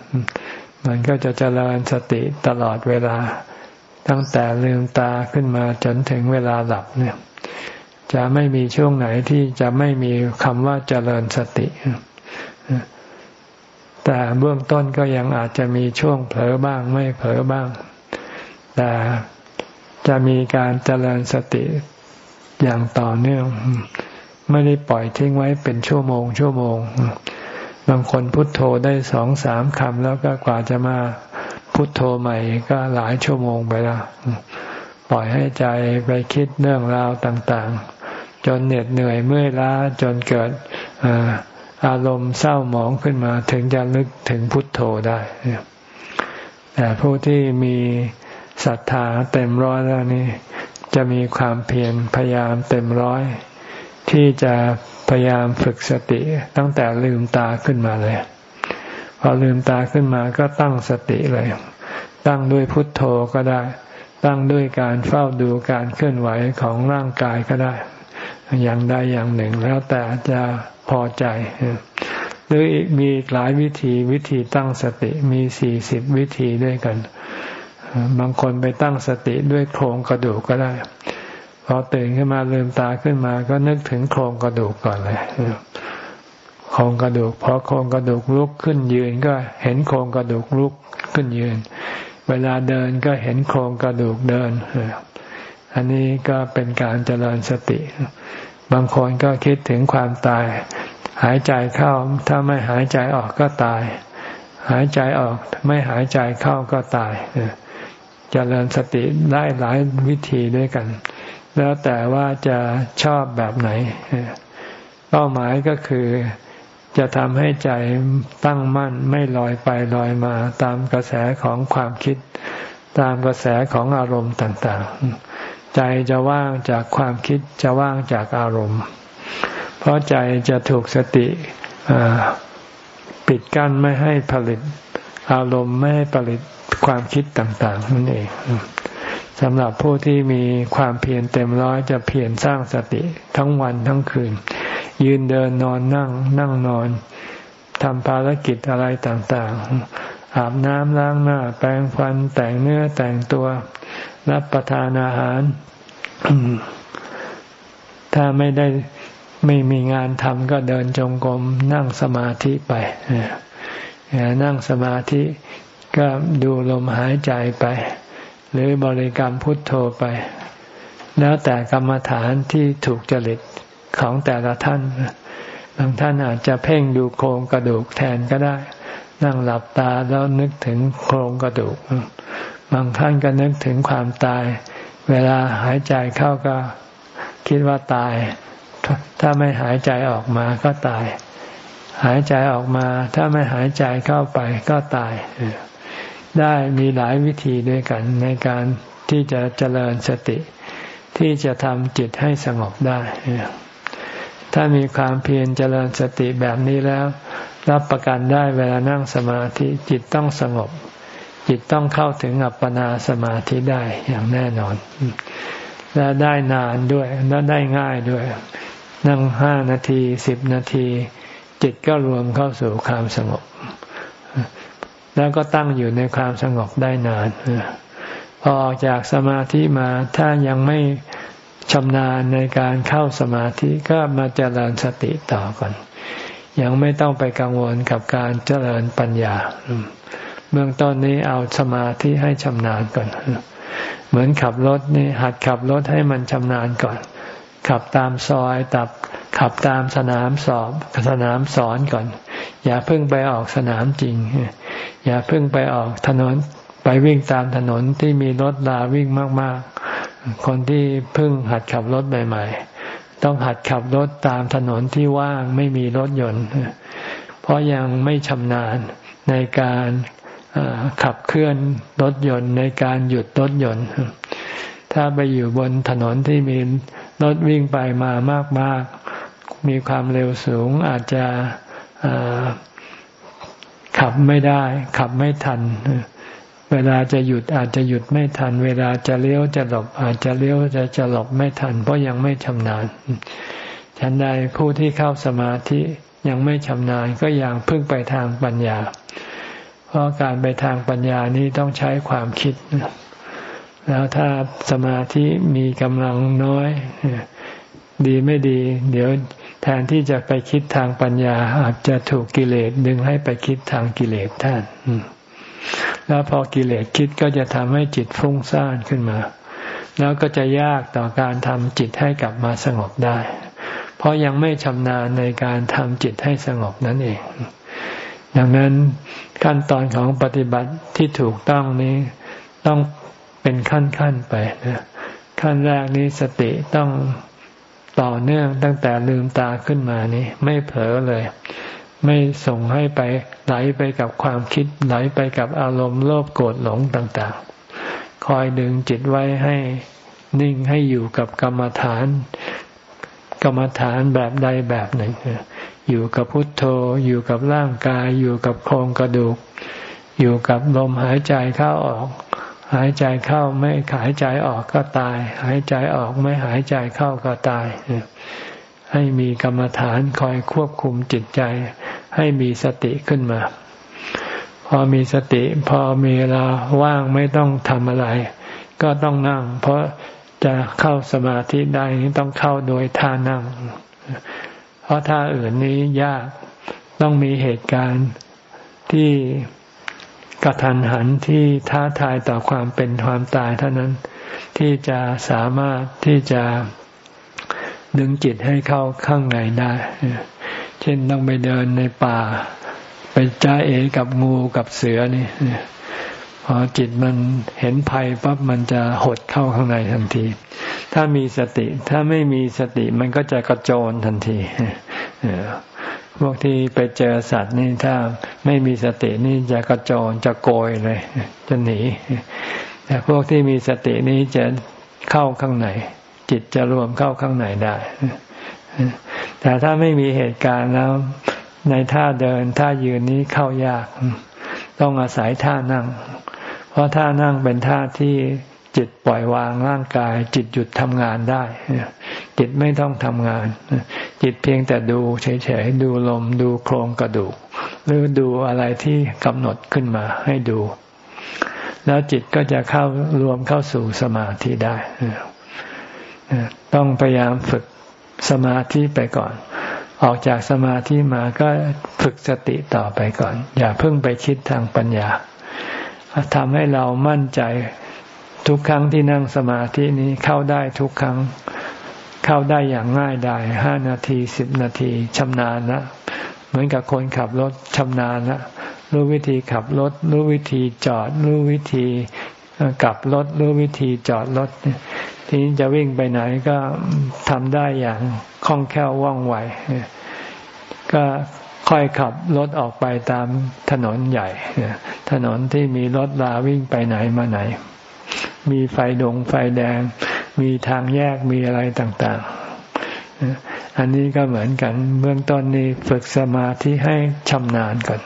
มันก็จะเจริญสติตลอดเวลา ตั้งแต่ลืมตาขึ้นมาจนถึงเวลาหลับเนี่ย จะไม่มีช่วงไหนที่จะไม่มีคำว่าเจริญสติ แต่เบื้องต้นก็ยังอาจจะมีช่วงเผลอบ้างไม่เผลอบ้าง แต่จะมีการเจริญสติอย่างต่อเนื่อง ไม่ได้ปล่อยทิ้งไว้เป็นชั่วโมง ชั่วโมง บางคนพุทโธได้สองสามคำแล้วก็กว่าจะมาพุทโธใหม่ก็หลายชั่วโมงไปแล้วปล่อยให้ใจไปคิดเรื่องราวต่าง ๆ จนเหน็ดเหนื่อยเมื่อยล้าจนเกิดอารมณ์เศร้าหมองขึ้นมาถึงจะนึกถึงพุทโธได้แต่ผู้ที่มีศรัทธาเต็มร้อยแล้วนี่จะมีความเพียรพยายามเต็มร้อย ที่จะพยายามฝึกสติตั้งแต่ลืมตาขึ้นมาเลย พอลืมตาขึ้นมาก็ตั้งสติเลย ตั้งด้วยพุทโธก็ได้ ตั้งด้วยการเฝ้าดูการเคลื่อนไหวของร่างกายก็ได้ อย่างใดอย่างหนึ่งแล้วแต่จะพอใจ หรืออีกมีหลายวิธีวิธีตั้งสติมีสี่สิบวิธีด้วยกัน บางคนไปตั้งสติด้วยโครงกระดูกก็ได้ อตื่นขึ้นมาลืมตาขึ้นมา ก็นึกถึงโครงกระดูกก่อนเลยโครงกระดูกพอโครงกระดูกลุกขึ้นยืนก็เห็นโครงกระดูกลุกขึ้นยืน เวลาเดินก็เห็นโครงกระดูกเดินอันนี้ก็เป็นการเจริญสติ บางคนก็คิดถึงความตาย หายใจเข้า ถ้าไม่หายใจออกก็ตาย หายใจออกไม่หายใจเข้าก็ตายเจริญสติได้หลายวิธีด้วยกัน แล้วแต่ว่าจะชอบแบบไหน เป้าหมายก็คือจะทำให้ใจตั้งมั่นไม่ลอยไปลอยมาตามกระแสของความคิด ตามกระแสของอารมณ์ต่างๆ ใจจะว่างจากความคิดจะว่างจากอารมณ์ เพราะใจจะถูกสติปิดกั้นไม่ให้ผลิตอารมณ์ไม่ให้ผลิตความคิดต่างๆนั่นเอง สำหรับผู้ที่มีความเพียรเต็มร้อยจะเพียรสร้างสติทั้งวันทั้งคืน ยืนเดินนอนนั่ง นั่งนอนทำภารกิจอะไรต่างๆ อาบน้ำล้างหน้า แปรงฟันแต่งเนื้อแต่งตัว รับประทานอาหาร ถ้าไม่ได้ไม่มีงานทำก็เดินจงกรมนั่งสมาธิไปนั่งสมาธิก็ดูลมหายใจไป หรือบริกรรมพุทโธไป แล้วแต่กรรมฐานที่ถูกจริตของแต่ละท่านบางท่านอาจจะเพ่งดูโครงกระดูกแทนก็ได้ นั่งหลับตาแล้วนึกถึงโครงกระดูก บางท่านก็นึกถึงความตาย เวลาหายใจเข้าก็คิดว่าตาย ถ้าไม่หายใจออกมาก็ตาย หายใจออกมา ถ้าไม่หายใจเข้าไปก็ตาย ได้มีหลายวิธีด้วยกันในการที่จะเจริญสติ ที่จะทำจิตให้สงบได้ ถ้ามีความเพียรเจริญสติแบบนี้แล้ว รับประกันได้เวลานั่งสมาธิจิตต้องสงบ จิตต้องเข้าถึงอัปปนาสมาธิได้อย่างแน่นอน และได้นานด้วยและได้ง่ายด้วย นั่งห้านาทีสิบนาที จิตก็รวมเข้าสู่ความสงบ แล้วก็ตั้งอยู่ในความสงบได้นานพอออกจากสมาธิมาถ้ายังไม่ชำนาญในการเข้าสมาธิก็มาเจริญสติต่อก่อนยังไม่ต้องไปกังวลกับการเจริญปัญญา เบื้องต้นนี้เอาสมาธิให้ชำนาญก่อน เหมือนขับรถนี่หัดขับรถให้มันชำนาญก่อน ขับตามซอยตับขับตามสนามสอบสนามสอนก่อน อย่าเพิ่งไปออกสนามจริง อย่าเพิ่งไปออกถนนไปวิ่งตามถนนที่มีรถลาวิ่งมาก ๆ คนที่เพิ่งหัดขับรถใหม่ ๆ ต้องหัดขับรถตามถนนที่ว่างไม่มีรถยนต์ เพราะยังไม่ชำนาญในการขับเคลื่อนรถยนต์ในการหยุดรถยนต์ ถ้าไปอยู่บนถนนที่มีรถวิ่งไปมามาก ๆ มีความเร็วสูงอาจจะ ขับไม่ได้ ขับไม่ทัน เวลาจะหยุดอาจจะหยุดไม่ทัน เวลาจะเลี้ยวจะหลบ อาจจะเลี้ยวจะจะหลบไม่ทัน เพราะยังไม่ชำนาญฉันใดผู้ที่เข้าสมาธิยังไม่ชำนาญก็ยังพึ่งไปทางปัญญา เพราะการไปทางปัญญานี้ต้องใช้ความคิด แล้วถ้าสมาธิมีกำลังน้อย ดีไม่ดี เดี๋ยว แทนที่จะไปคิดทางปัญญาอาจจะถูกกิเลสดึงให้ไปคิดทางกิเลสท่านแล้วพอกิเลสคิดก็จะทำให้จิตฟุ้งซ่านขึ้นมา แล้วก็จะยากต่อการทำจิตให้กลับมาสงบได้ เพราะยังไม่ชำนาญในการทำจิตให้สงบนั่นเอง ดังนั้นขั้นตอนของปฏิบัติที่ถูกต้องนี้ต้องเป็นขั้นขั้นไปนะขั้นแรกนี้สติต้อง ต่อเนื่องตั้งแต่ลืมตาขึ้นมานี้ ไม่เผลอเลย ไม่ส่งให้ไปไหลไปกับความคิดไหลไปกับอารมณ์โลภโกรธหลงต่างๆ คอยดึงจิตไว้ให้นิ่งให้อยู่กับกรรมฐาน กรรมฐานแบบใดแบบหนึ่ง อยู่กับพุทโธ อยู่กับร่างกาย อยู่กับโครงกระดูก อยู่กับลมหายใจเข้าออก หายใจเข้าไม่หายใจออกก็ตาย หายใจออกไม่หายใจเข้าก็ตาย ให้มีกรรมฐานคอยควบคุมจิตใจ ให้มีสติขึ้นมา พอมีสติ พอมีเวลาว่างไม่ต้องทำอะไร ก็ต้องนั่ง เพราะจะเข้าสมาธิได้ต้องเข้าโดยท่านั่ง เพราะท่าอื่นนี้ยากต้องมีเหตุการณ์ที่ กระทันหันที่ท้าทายต่อความเป็นความตายเท่านั้น ที่จะสามารถที่จะดึงจิตให้เข้าข้างในได้ เช่นต้องไปเดินในป่า ไปจ้าเอกับงูกับเสือนี่พอจิตมันเห็นภัยปั๊บมันจะหดเข้าข้างในทันที ถ้ามีสติ ถ้าไม่มีสติมันก็จะกระโจนทันที พวกที่ไปเจอสัตว์นี่ถ้าไม่มีสตินี่จะกระโจนจะโกยเลย จะหนี แต่พวกที่มีสตินี้จะเข้าข้างในจิตจะรวมเข้าข้างในได้ แต่ถ้าไม่มีเหตุการณ์แล้ว ในท่าเดินท่ายืนนี้เข้ายาก ต้องอาศัยท่านั่ง เพราะท่านั่งเป็นท่าที่ จิตปล่อยวางร่างกาย จิตหยุดทำงานได้ จิตไม่ต้องทำงาน จิตเพียงแต่ดูเฉยๆดูลมดูโครงกระดูก หรือดูอะไรที่กำหนดขึ้นมาให้ดู แล้วจิตก็จะเข้ารวมเข้าสู่สมาธิได้ ต้องพยายามฝึกสมาธิไปก่อน ออกจากสมาธิมาก็ฝึกสติต่อไปก่อน อย่าเพิ่งไปคิดทางปัญญาทำให้เรามั่นใจ ทุกครั้งที่นั่งสมาธินี้เข้าได้ทุกครั้ง เข้าได้อย่างง่ายได้ห้านาทีสิบนาทีชำนาญนะเหมือนกับคนขับรถชำนาญนะรู้วิธีขับรถ รู้วิธีจอด รู้วิธีกลับรถ รู้วิธีจอดรถทีนี้จะวิ่งไปไหนก็ทำได้อย่างคล่องแคล่วว่องไวก็ค่อยขับรถออกไปตามถนนใหญ่ถนนที่มีรถลาวิ่งไปไหนมาไหน มีไฟดงไฟแดง มีทางแยกมีอะไรต่างๆ อันนี้ก็เหมือนกันเบื้องต้นนี้ฝึกสมาธิให้ชำนาญก่อน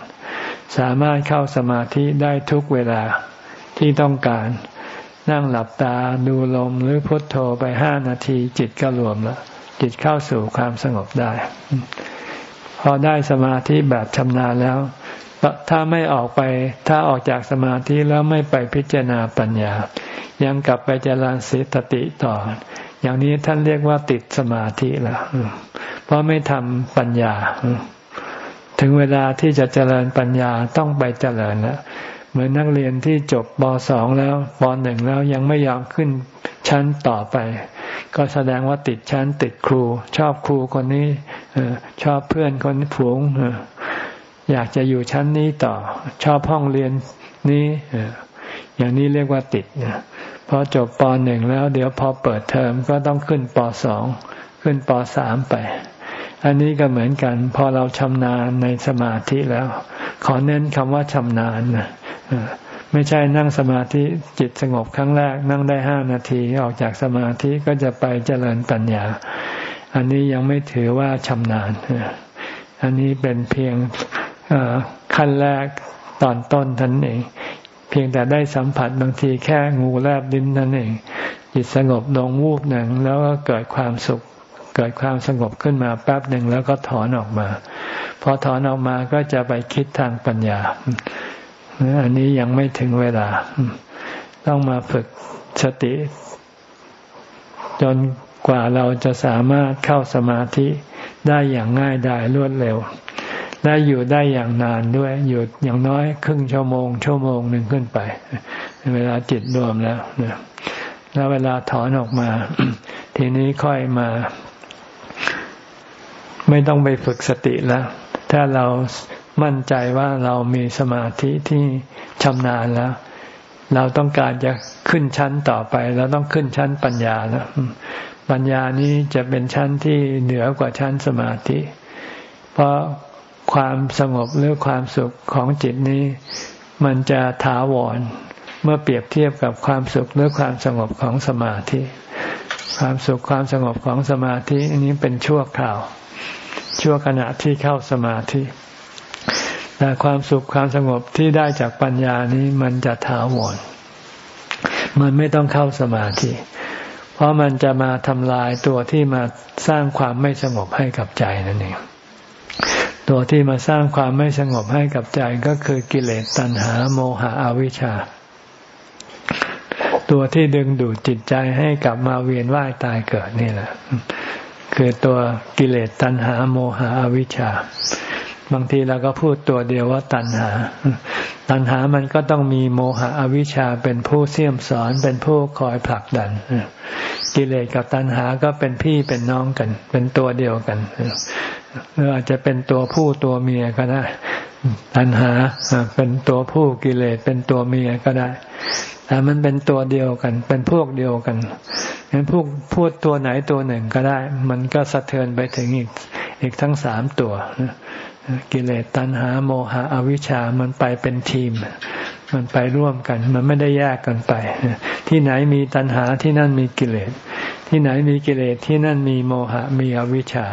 สามารถเข้าสมาธิได้ทุกเวลาที่ต้องการ นั่งหลับตาดูลมหรือพุทโธไปห้านาทีจิตก็รวมแล้วจิตเข้าสู่ความสงบได้ พอได้สมาธิแบบชำนาญแล้ว ถ้าไม่ออกไป ถ้าออกจากสมาธิแล้วไม่ไปพิจารณาปัญญา ยังกลับไปเจริญสติต่อ อย่างนี้ท่านเรียกว่าติดสมาธิแล้วเพราะไม่ทำปัญญา ถึงเวลาที่จะเจริญปัญญาต้องไปเจริญแล้วเหมือนนักเรียนที่จบปสองแล้วปหนึ่งแล้วยังไม่ยอมขึ้นชั้นต่อไป ก็แสดงว่าติดชั้นติดครู ชอบครูคนนี้ชอบเพื่อนคนผูง อยากจะอยู่ชั้นนี้ต่อ ชอบห้องเรียนนี้อย่างนี้เรียกว่าติดพอจบปหนึ่งแล้ว เดี๋ยวพอเปิดเทอมก็ต้องขึ้นปสองขึ้นปสามไป อันนี้ก็เหมือนกัน พอเราชำนาญในสมาธิแล้ว ขอเน้นคำว่าชำนาญนะไม่ใช่นั่งสมาธิจิตสงบครั้งแรก นั่งได้ห้านาทีออกจากสมาธิก็จะไปเจริญปัญญา อันนี้ยังไม่ถือว่าชำนาญอันนี้เป็นเพียง ขั้นแรกตอนต้นท่านเอง เพียงแต่ได้สัมผัสบางทีแค่งูแลบลิ้นนั่นเอง จิตสงบลงวูบหนึ่งแล้วก็เกิดความสุข เกิดความสงบขึ้นมาแป๊บหนึ่งแล้วก็ถอนออกมา พอถอนออกมาก็จะไปคิดทางปัญญา อันนี้ยังไม่ถึงเวลา ต้องมาฝึกสติ จนกว่าเราจะสามารถเข้าสมาธิได้อย่างง่ายดายรวดเร็ว ได้อยู่ได้อย่างนานด้วย อยู่อย่างน้อยครึ่งชั่วโมง ชั่วโมงหนึ่งขึ้นไป เวลาจิตรวมแล้วแล้วเวลาถอนออกมา ทีนี้ค่อยมา ไม่ต้องไปฝึกสติแล้ว ถ้าเรามั่นใจว่าเรามีสมาธิที่ชำนาญแล้ว เราต้องการจะขึ้นชั้นต่อไป เราต้องขึ้นชั้นปัญญาแล้วปัญญานี้จะเป็นชั้นที่เหนือกว่าชั้นสมาธิ เพราะ ความสงบหรือความสุขของจิตนี้ มันจะถาวร เมื่อเปรียบเทียบกับความสุขหรือความสงบของสมาธิ ความสุขความสงบของสมาธิอันนี้เป็นชั่วคราว ชั่วขณะที่เข้าสมาธิ แต่ความสุขความสงบที่ได้จากปัญญานี้มันจะถาวร มันไม่ต้องเข้าสมาธิเพราะมันจะมาทำลายตัวที่มาสร้างความไม่สงบให้กับใจนั่นเอง ตัวที่มาสร้างความไม่สงบให้กับใจก็คือกิเลสตัณหาโมหะอวิชชา ตัวที่ดึงดูดจิตใจให้กลับมาเวียนว่ายตายเกิดนี่แหละ คือตัวกิเลสตัณหาโมหะอวิชชา บางทีเราก็พูดตัวเดียวว่าตัณหา ตัณหามันก็ต้องมีโมหะอวิชชาเป็นผู้เสี่ยมสอนเป็นผู้คอยผลักดันกิเลสกับตัณหาก็เป็นพี่เป็นน้องกัน เป็นตัวเดียวกันหรืออาจจะเป็นตัวผู้ตัวเมียก็ได้ตัณหาเป็นตัวผู้กิเลสเป็นตัวเมียก็ได้แต่มันเป็นตัวเดียวกัน เป็นพวกเดียวกันงั้นพูดพูดตัวไหนตัวหนึ่งก็ได้ มันก็สะเทือนไปถึงอีกอีกทั้งสามตัว กิเลสตัณหาโมหะอวิชชามันไปเป็นทีม มันไปร่วมกัน มันไม่ได้แยกกันไป ที่ไหนมีตัณหาที่นั่นมีกิเลส ที่ไหนมีกิเลสที่นั่นมีโมหะมีอวิชชา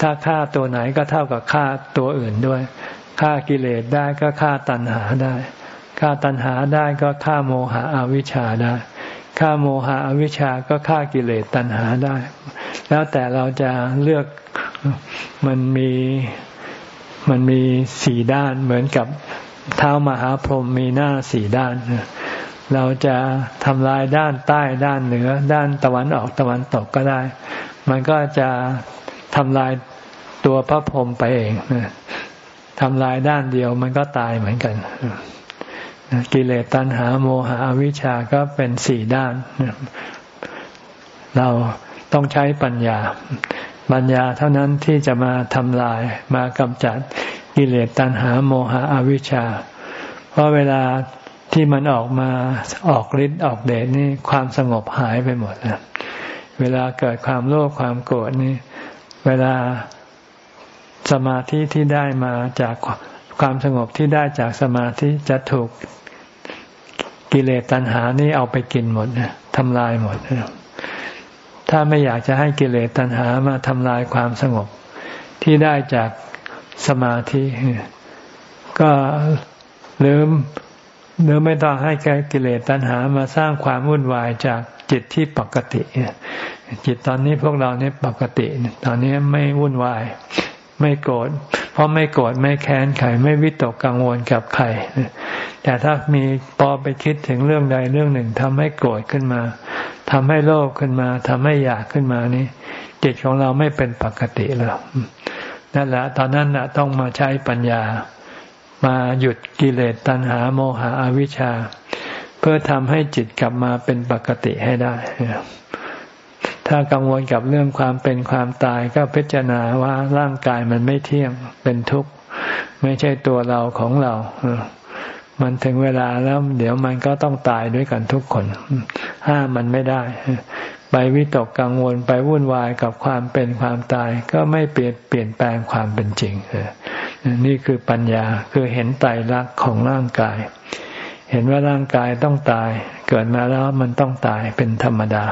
ถ้าฆ่าตัวไหนก็เท่ากับฆ่าตัวอื่นด้วยฆ่ากิเลสได้ก็ฆ่าตัณหาได้ฆ่าตัณหาได้ก็ฆ่าโมหะอวิชชาได้ฆ่าโมหะอวิชชาก็ฆ่ากิเลสตัณหาได้ แล้วแต่เราจะเลือกมันมี มันมีสี่ด้านเหมือนกับเท้ามหาพรหมมีหน้าสี่ด้าน เราจะทำลายด้านใต้ด้านเหนือ ด้านตะวันออกตะวันตกก็ได้ มันก็จะทำลายตัวพระพรหมไปเองทำลายด้านเดียวมันก็ตายเหมือนกันกิเลสตัณหาโมหะอวิชชาก็เป็นสี่ด้าน เราต้องใช้ปัญญา ปัญญาเท่านั้นที่จะมาทำลายมากำจัดกิเลสตัณหาโมหะอวิชชา เพราะเวลาที่มันออกมาออกฤทธิ์ออกเดชนี่ความสงบหายไปหมดนะเวลาเกิดความโลภความโกรธนี่ เวลาสมาธิที่ได้มาจากความสงบที่ได้จากสมาธิจะถูกกิเลสตัณหานี่เอาไปกินหมดทำลายหมด ถ้าไม่อยากจะให้กิเลสตัณหามาทำลายความสงบ ที่ได้จากสมาธิก็ลืมหรือไม่ต้องให้กิเลสตัณหามาสร้างความวุ่นวายจากจิตที่ปกติ จิตตอนนี้พวกเราเนี่ยปกติ ตอนนี้ไม่วุ่นวาย ไม่โกรธ ราะไม่โกรธไม่แค้นใครไม่วิตกกังวลกับใครแต่ถ้ามีพอไปคิดถึงเรื่องใดเรื่องหนึ่งทำให้โกรธขึ้นมาทำให้โลภขึ้นมาทำให้อยากขึ้นมานี่จิตของเราไม่เป็นปกติแล้วนั่นแหละตอนนั้นนะต้องมาใช้ปัญญา มาหยุดกิเลสตัณหาโมหะอวิชชา เพื่อทำให้จิตกลับมาเป็นปกติให้ได้ ถ้ากังวลกับเรื่องความเป็นความตายก็พิจารณาว่าร่างกายมันไม่เที่ยงเป็นทุกข์ ไม่ใช่ตัวเราของเรา มันถึงเวลาแล้ว เดี๋ยวมันก็ต้องตายด้วยกันทุกคน ห้ามมันไม่ได้ ไปวิตกกังวลไปวุ่นวายกับความเป็นความตาย ก็ไม่เปลี่ยนเปลี่ยนแปลงความเป็นจริงนี่คือปัญญาคือเห็นไตรลักษณ์ของร่างกาย เห็นว่าร่างกายต้องตาย เกิดมาแล้วมันต้องตายเป็นธรรมดา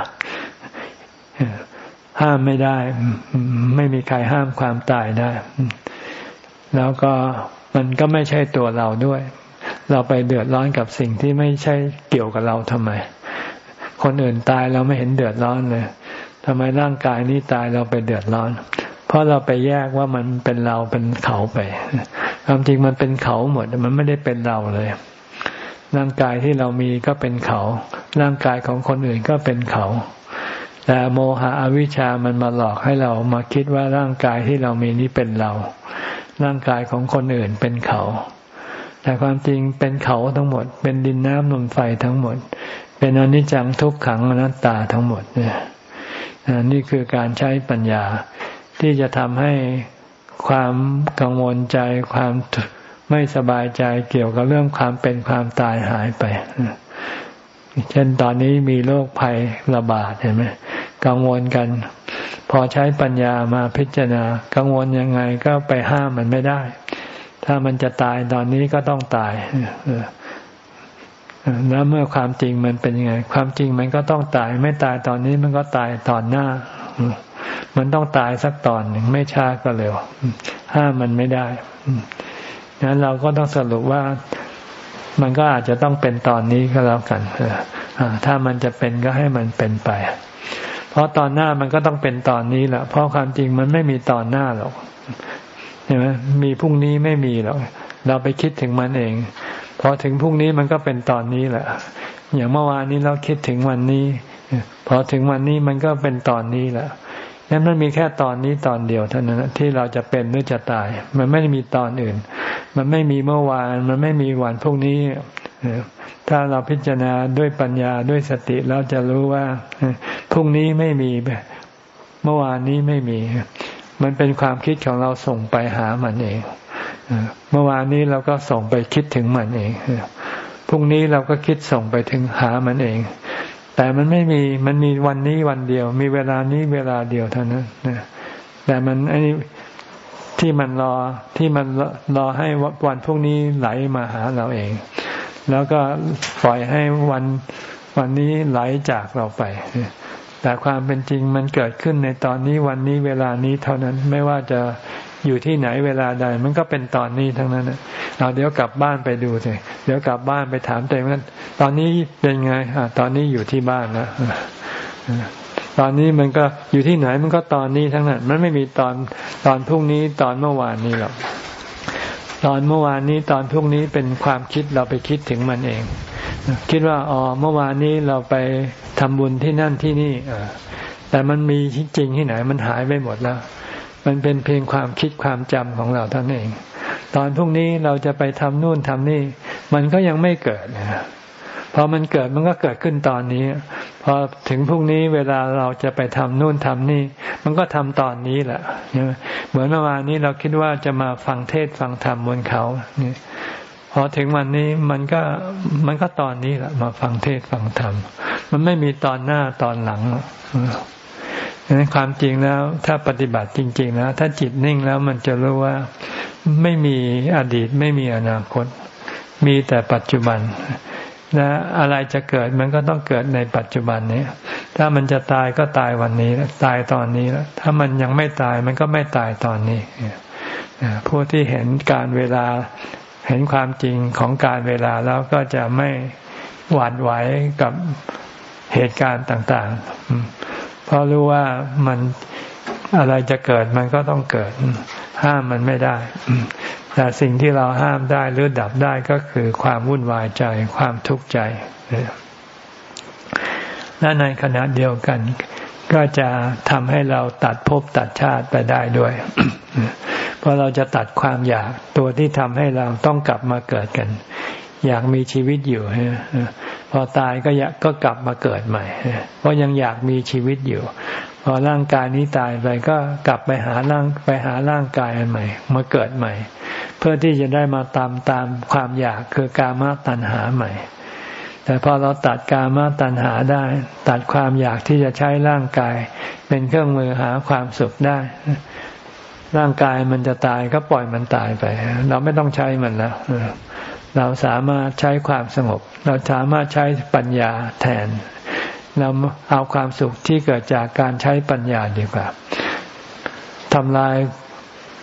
ห้ามไม่ได้ ไม่มีใครห้ามความตายได้ แล้วก็มันก็ไม่ใช่ตัวเราด้วย เราไปเดือดร้อนกับสิ่งที่ไม่ใช่เกี่ยวกับเราทำไม คนอื่นตายเราไม่เห็นเดือดร้อนเลยทำไมร่างกายนี้ตายเราไปเดือดร้อน เพราะเราไปแยกว่ามันเป็นเราเป็นเขาไป ความจริงมันเป็นเขาหมด มันไม่ได้เป็นเราเลย ร่างกายที่เรามีก็เป็นเขา ร่างกายของคนอื่นก็เป็นเขา แต่โมหะอวิชามันมาหลอกให้เรามาคิดว่าร่างกายที่เรามีนี้เป็นเรา ร่างกายของคนอื่นเป็นเขา แต่ความจริงเป็นเขาทั้งหมด เป็นดินน้ำลมไฟทั้งหมด เป็นอนิจจังทุกขังอนัตตาทั้งหมดเนี่ยนี่คือการใช้ปัญญาที่จะทำให้ความกังวลใจความไม่สบายใจเกี่ยวกับเรื่องความเป็นความตายหายไป เช่นตอนนี้มีโรคภัยระบาดเห็นไหมกังวลกัน พอใช้ปัญญามาพิจารณา กังวลยังไงก็ไปห้ามมันไม่ได้ ถ้ามันจะตายตอนนี้ก็ต้องตายแล้วเมื่อความจริงมันเป็นยังไง ความจริงมันก็ต้องตาย ไม่ตายตอนนี้มันก็ตายตอนหน้า มันต้องตายสักตอนหนึ่งไม่ช้าก็เร็ว ห้ามมันไม่ได้นั้นเราก็ต้องสรุปว่า มันก็อาจจะต้องเป็นตอนนี้ก็แล้วกันถ้ามันจะเป็นก็ให้มันเป็นไป เพราะตอนหน้ามันก็ต้องเป็นตอนนี้แหละเพราะความจริงมันไม่มีตอนหน้าหรอกเห็นไหมมีพรุ่งนี้ไม่มีหรอกเราไปคิดถึงมันเองพอถึงพรุ่งนี้มันก็เป็นตอนนี้แหละ อย่างเมื่อวานนี้เราคิดถึงวันนี้ พอถึงวันนี้มันก็เป็นตอนนี้แหละ นั้นมันมีแค่ตอนนี้ตอนเดียวเท่านั้นที่เราจะเป็นหรือจะตาย มันไม่มีตอนอื่น มันไม่มีเมื่อวาน มันไม่มีวันพวกนี้ ถ้าเราพิจารณาด้วยปัญญาด้วยสติเราจะรู้ว่าพรุ่งนี้ไม่มีเมื่อวานนี้ไม่มี มันเป็นความคิดของเราส่งไปหามันเองเมื่อวานนี้เราก็ส่งไปคิดถึงมันเองพรุ่งนี้เราก็คิดส่งไปถึงหามันเอง แต่มันไม่มีมันมีวันนี้วันเดียว มีเวลานี้เวลาเดียวเท่านั้นนะแต่มันไอ้นี่ที่มันรอที่มันรอให้วันพวกนี้ไหลมาหาเราเอง แล้วก็ปล่อยให้วันวันนี้ไหลจากเราไป แต่ความเป็นจริงมันเกิดขึ้นในตอนนี้วันนี้เวลานี้เท่านั้นไม่ว่าจะ อยู่ที่ไหนเวลาใด มันก็เป็นตอนนี้ทั้งนั้นเราเดี๋ยวกลับบ้านไปดูสิเดี๋ยวกลับบ้านไปถามตัวเองว่าตอนนี้เป็นไงอตอนนี้อยู่ที่บ้านแล้วตอนนี้มันก็อยู่ที่ไหนมันก็ตอนนี้ทั้งนั้น มันไม่มีตอนตอนพรุ่งนี้ตอนเมื่อวานนี้หรอกตอนเมื่อวานนี้ตอนพรุ่งนี้เป็นความคิดเราไปคิดถึงมันเอง คิดว่าอ๋อเมื่อวานนี้เราไปทำบุญที่นั่นที่นี่แต่มันมีจริงที่ไหนมันหายไปหมดแล้ว มันเป็นเพียงความคิดความจำของเราเท่านั้นเอง ตอนพรุ่งนี้เราจะไปทำนู่นทำนี่ มันก็ยังไม่เกิดนะพอมันเกิดมันก็เกิดขึ้นตอนนี้ พอถึงพรุ่งนี้เวลาเราจะไปทำนู่นทำนี่ มันก็ทำตอนนี้แหละเหมือนเมื่อวานนี้เราคิดว่าจะมาฟังเทศฟังธรรมบนเขานี่พอถึงวันนี้มันก็มันก็ตอนนี้แหละมาฟังเทศฟังธรรม มันไม่มีตอนหน้าตอนหลัง ดังนั้นความจริงแล้วถ้าปฏิบัติจริง ๆ แล้ว ถ้าจิตนิ่งแล้วมันจะรู้ว่าไม่มีอดีตไม่มีอนาคต มีแต่ปัจจุบันนะอะไรจะเกิดมันก็ต้องเกิดในปัจจุบันนี้ ถ้ามันจะตายก็ตายวันนี้ ตายตอนนี้แล้วถ้ามันยังไม่ตายมันก็ไม่ตายตอนนี้ผู้ที่เห็นการเวลาเห็นความจริงของการเวลาแล้วก็จะไม่หวาดไหวกับเหตุการณ์ต่าง ๆ เพราะรู้ว่ามันอะไรจะเกิดมันก็ต้องเกิด ห้ามมันไม่ได้ แต่สิ่งที่เราห้ามได้หรือดับได้ก็คือความวุ่นวายใจความทุกข์ใจและในขณะเดียวกัน ก็จะทำให้เราตัดภพตัดชาติไปได้ด้วย เพราะเราจะตัดความอยากตัวที่ทำให้เราต้องกลับมาเกิดกัน อยากมีชีวิตอยู่ อตายก็ยก็กลับมาเกิดใหม่ เพราะยังอยากมีชีวิตอยู่ พอร่างกายนี้ตายไปก็กลับไปหาร่างไปหาร่างกายใหม่ มาเกิดใหม่ เพื่อที่จะได้มาตามตามความอยากคือกามตัณหาใหม่ แต่พอเราตัดกามตัณหาได้ ตัดความอยากที่จะใช้ร่างกาย เป็นเครื่องมือหาความสุขได้ร่างกายมันจะตายก็ปล่อยมันตายไป เราไม่ต้องใช้มันแล้วเราสามารถใช้ความสงบ เราสามารถใช้ปัญญาแทน เราเอาความสุขที่เกิดจากการใช้ปัญญาดีกว่าทำลาย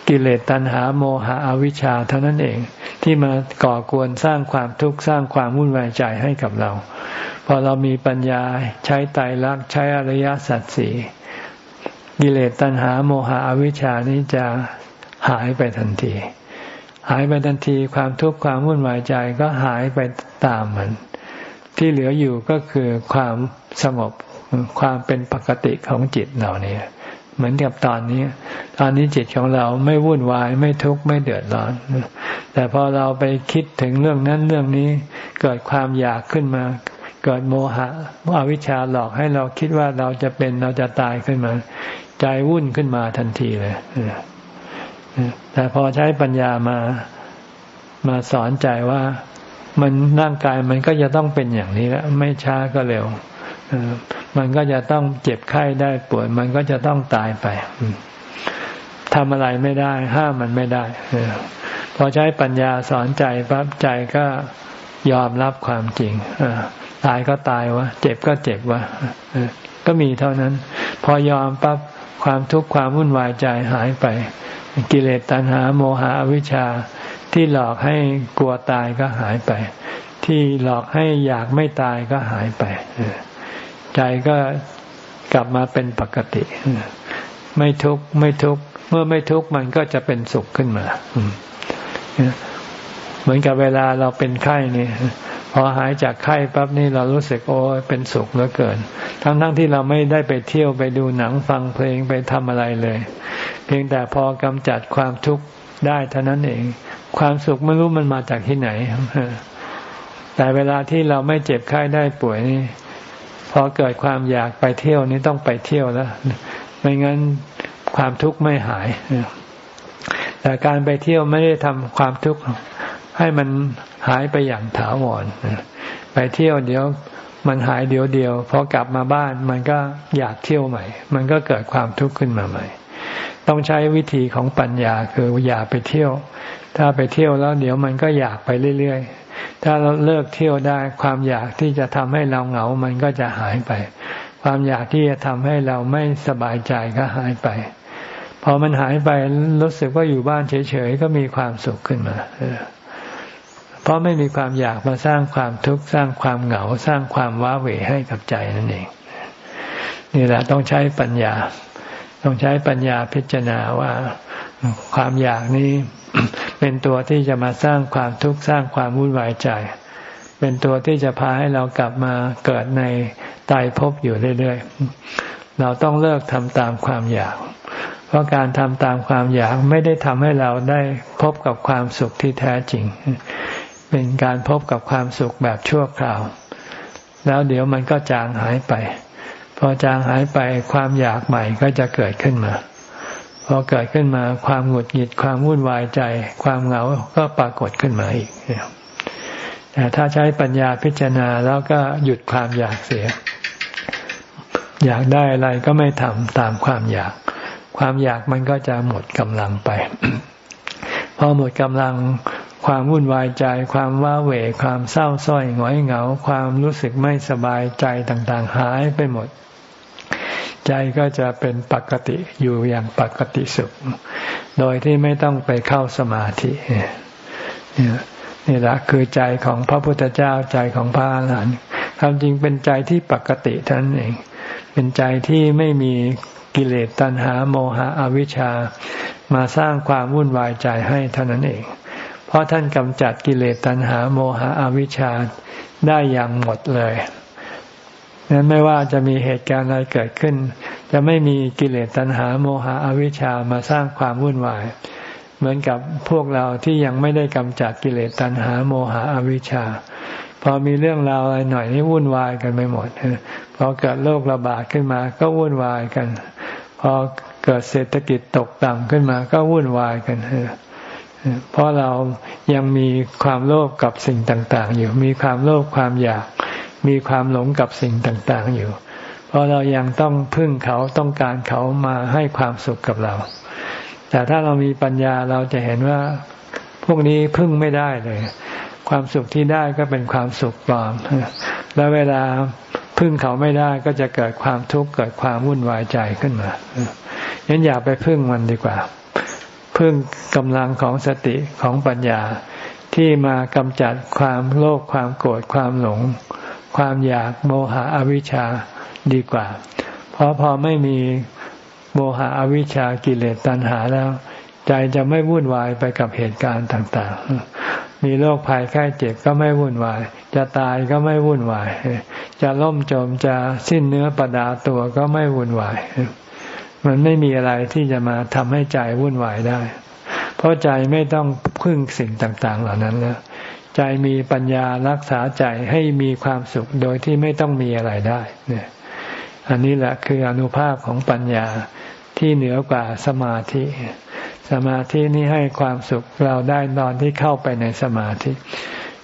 กิเลสตัณหาโมหะอวิชชาเท่านั้นเอง ที่มาก่อกวนสร้างความทุกข์สร้างความวุ่นวายใจให้กับเรา พอเรามีปัญญาใช้ไตรลักษณ์ใช้อริยสัจสี่กิเลสตัณหาโมหะอวิชชานี้จะหายไปทันที หายไปทันทีความทุกข์ความวุ่นวายใจก็หายไปตามมัน ที่เหลืออยู่ก็คือความสงบความเป็นปกติของจิตเหล่านี้เหมือนกับตอนนี้ ตอนนี้จิตของเราไม่วุ่นวายไม่ทุกข์ไม่เดือดร้อน แต่พอเราไปคิดถึงเรื่องนั้นเรื่องนี้เกิดความอยากขึ้นมา เกิดโมหะอวิชชาหลอกให้เราคิดว่าเราจะเป็นเราจะตายขึ้นมา ใจวุ่นขึ้นมาทันทีเลย แต่พอใช้ปัญญามามาสอนใจว่ามันร่างกายมันก็จะต้องเป็นอย่างนี้แล้วไม่ช้าก็เร็วมันก็จะต้องเจ็บไข้ได้ป่วย มันก็จะต้องตายไปทำอะไรไม่ได้ ห้ามมันไม่ได้พอใช้ปัญญาสอนใจปั๊บใจก็ยอมรับความจริงตายก็ตายวะเจ็บก็เจ็บวะก็มีเท่านั้น พอยอมปั๊บความทุกข์ความวุ่นวายใจหายไป กิเลสตัณหาโมหะอวิชชา ที่หลอกให้กลัวตายก็หายไป ที่หลอกให้อยากไม่ตายก็หายไปใจก็กลับมาเป็นปกติไม่ทุกข์ไม่ทุกข์เมื่อไม่ทุกข์มันก็จะเป็นสุขขึ้นมาเหมือนกับเวลาเราเป็นไข้นี่พอหายจากไข้ปั๊บนี่เรารู้สึกโอ้เป็นสุขเหลือเกิน ทั้งๆทที่เราไม่ได้ไปเที่ยวไปดูหนังฟังเพลงไปทำอะไรเลย เพียงแต่พอกำจัดความทุกข์ได้เท่านั้นเอง ความสุขไม่รู้มันมาจากที่ไหน แต่เวลาที่เราไม่เจ็บไข้ได้ป่วยนี่พอเกิดความอยากไปเที่ยวนี้ต้องไปเที่ยวแล้ว ไม่งั้นความทุกข์ไม่หาย แต่การไปเที่ยวไม่ได้ทำความทุกข์ให้มันหายไปอย่างถาวรไปเที่ยวเดี๋ยวมันหายเดี๋ยวเดียวพอกลับมาบ้านมันก็อยากเที่ยวใหม่ มันก็เกิดความทุกข์ขึ้นมาใหม่ ต้องใช้วิธีของปัญญาคืออย่าไปเที่ยว ถ้าไปเที่ยวแล้วเดี๋ยวมันก็อยากไปเรื่อยๆ ถ้าเราเลิกเที่ยวได้ความอยากที่จะทำให้เราเหงา มันก็จะหายไป ความอยากที่จะทำให้เราไม่สบายใจก็หายไป พอมันหายไปรู้สึกว่าอยู่บ้านเฉยๆก็มีความสุขขึ้นมาเพราะไม่มีความอยากมาสร้างความทุกข์สร้างความเหงาสร้างความว้าเหวให้กับใจนั่นเอง นี่แหละต้องใช้ปัญญา ต้องใช้ปัญญาพิจารณาว่าความอยากนี้เป็นตัวที่จะมาสร้างความทุกข์สร้างความวุ่นวายใจ เป็นตัวที่จะพาให้เรากลับมาเกิดในตายภพอยู่เรื่อยๆ เราต้องเลิกทำตามความอยาก เพราะการทำตามความอยากไม่ได้ทำให้เราได้พบกับความสุขที่แท้จริง เป็นการพบกับความสุขแบบชั่วคราว แล้วเดี๋ยวมันก็จางหายไป อจางหายไปความอยากใหม่ก็จะเกิดขึ้นมา พอเกิดขึ้นมาความหงุดหงิดความวุ่นวายใจ ความเหงาก็ปรากฏขึ้นมาอีกแต่ถ้าใช้ปัญญาพิจารณาแล้วก็หยุดความอยากเสีย อยากได้อะไรก็ไม่ทำตามความอยาก ความอยากมันก็จะหมดกำลังไป พอหมดกำลังความวุ่นวายใจ ความว้าเหวความเศร้าส้อยหงอยเหงา ความรู้สึกไม่สบายใจต่าง ๆ หายไปหมด ใจก็จะเป็นปกติอยู่อย่างปกติสุข โดยที่ไม่ต้องไปเข้าสมาธินี่ยนี่แหละคือใจของพระพุทธเจ้าใจของพระอรหันต์ความจริงเป็นใจที่ปกติท่านเอง เป็นใจที่ไม่มีกิเลสตัณหาโมหะอวิชชามาสร้างความวุ่นวายใจให้เท่านั้นเอง เพราะท่านกำจัดกิเลสตัณหาโมหะอวิชชาได้อย่างหมดเลย นั้นไม่ว่าจะมีเหตุการณ์อะไรเกิดขึ้น จะไม่มีกิเลสตัณหาโมหะอวิชชามาสร้างความวุ่นวาย เหมือนกับพวกเราที่ยังไม่ได้กำจัดกิเลสตัณหาโมหะอวิชชา พอมีเรื่องราวอะไรหน่อยนี่วุ่นวายกันไปหมดพอเกิดโรคระบาดขึ้นมาก็วุ่นวายกัน พอเกิดเศรษฐกิจตกต่ำขึ้นมาก็วุ่นวายกันเพราะเรายังมีความโลภกับสิ่งต่าง ๆ อยู่มีความโลภความอยาก มีความหลงกับสิ่งต่างๆอยู่ เพราะเรายังต้องพึ่งเขาต้องการเขามาให้ความสุขกับเรา แต่ถ้าเรามีปัญญาเราจะเห็นว่าพวกนี้พึ่งไม่ได้เลย ความสุขที่ได้ก็เป็นความสุขปลอม แล้วเวลาพึ่งเขาไม่ได้ก็จะเกิดความทุกข์เกิดความวุ่นวายใจขึ้นมายันอย่าไปพึ่งมันดีกว่า พึ่งกำลังของสติของปัญญาที่มากำจัดความโลภความโกรธความหลง ความอยากโมหะอวิชชาดีกว่า เพราะพอไม่มีโมหะอวิชชากิเลสตัณหาแล้ว ใจจะไม่วุ่นวายไปกับเหตุการณ์ต่าง ๆ มีโรคภัยไข้เจ็บก็ไม่วุ่นวาย จะตายก็ไม่วุ่นวาย จะล่มจมจะสิ้นเนื้อประดาตัวก็ไม่วุ่นวาย มันไม่มีอะไรที่จะมาทำให้ใจวุ่นวายได้ เพราะใจไม่ต้องพึ่งสิ่งต่าง ๆ เหล่านั้นแล้ว ใจมีปัญญารักษาใจให้มีความสุขโดยที่ไม่ต้องมีอะไรได้เนี่ยอันนี้แหละคืออนุภาพของปัญญาที่เหนือกว่าสมาธิ สมาธินี้ให้ความสุขเราได้ตอนที่เข้าไปในสมาธิ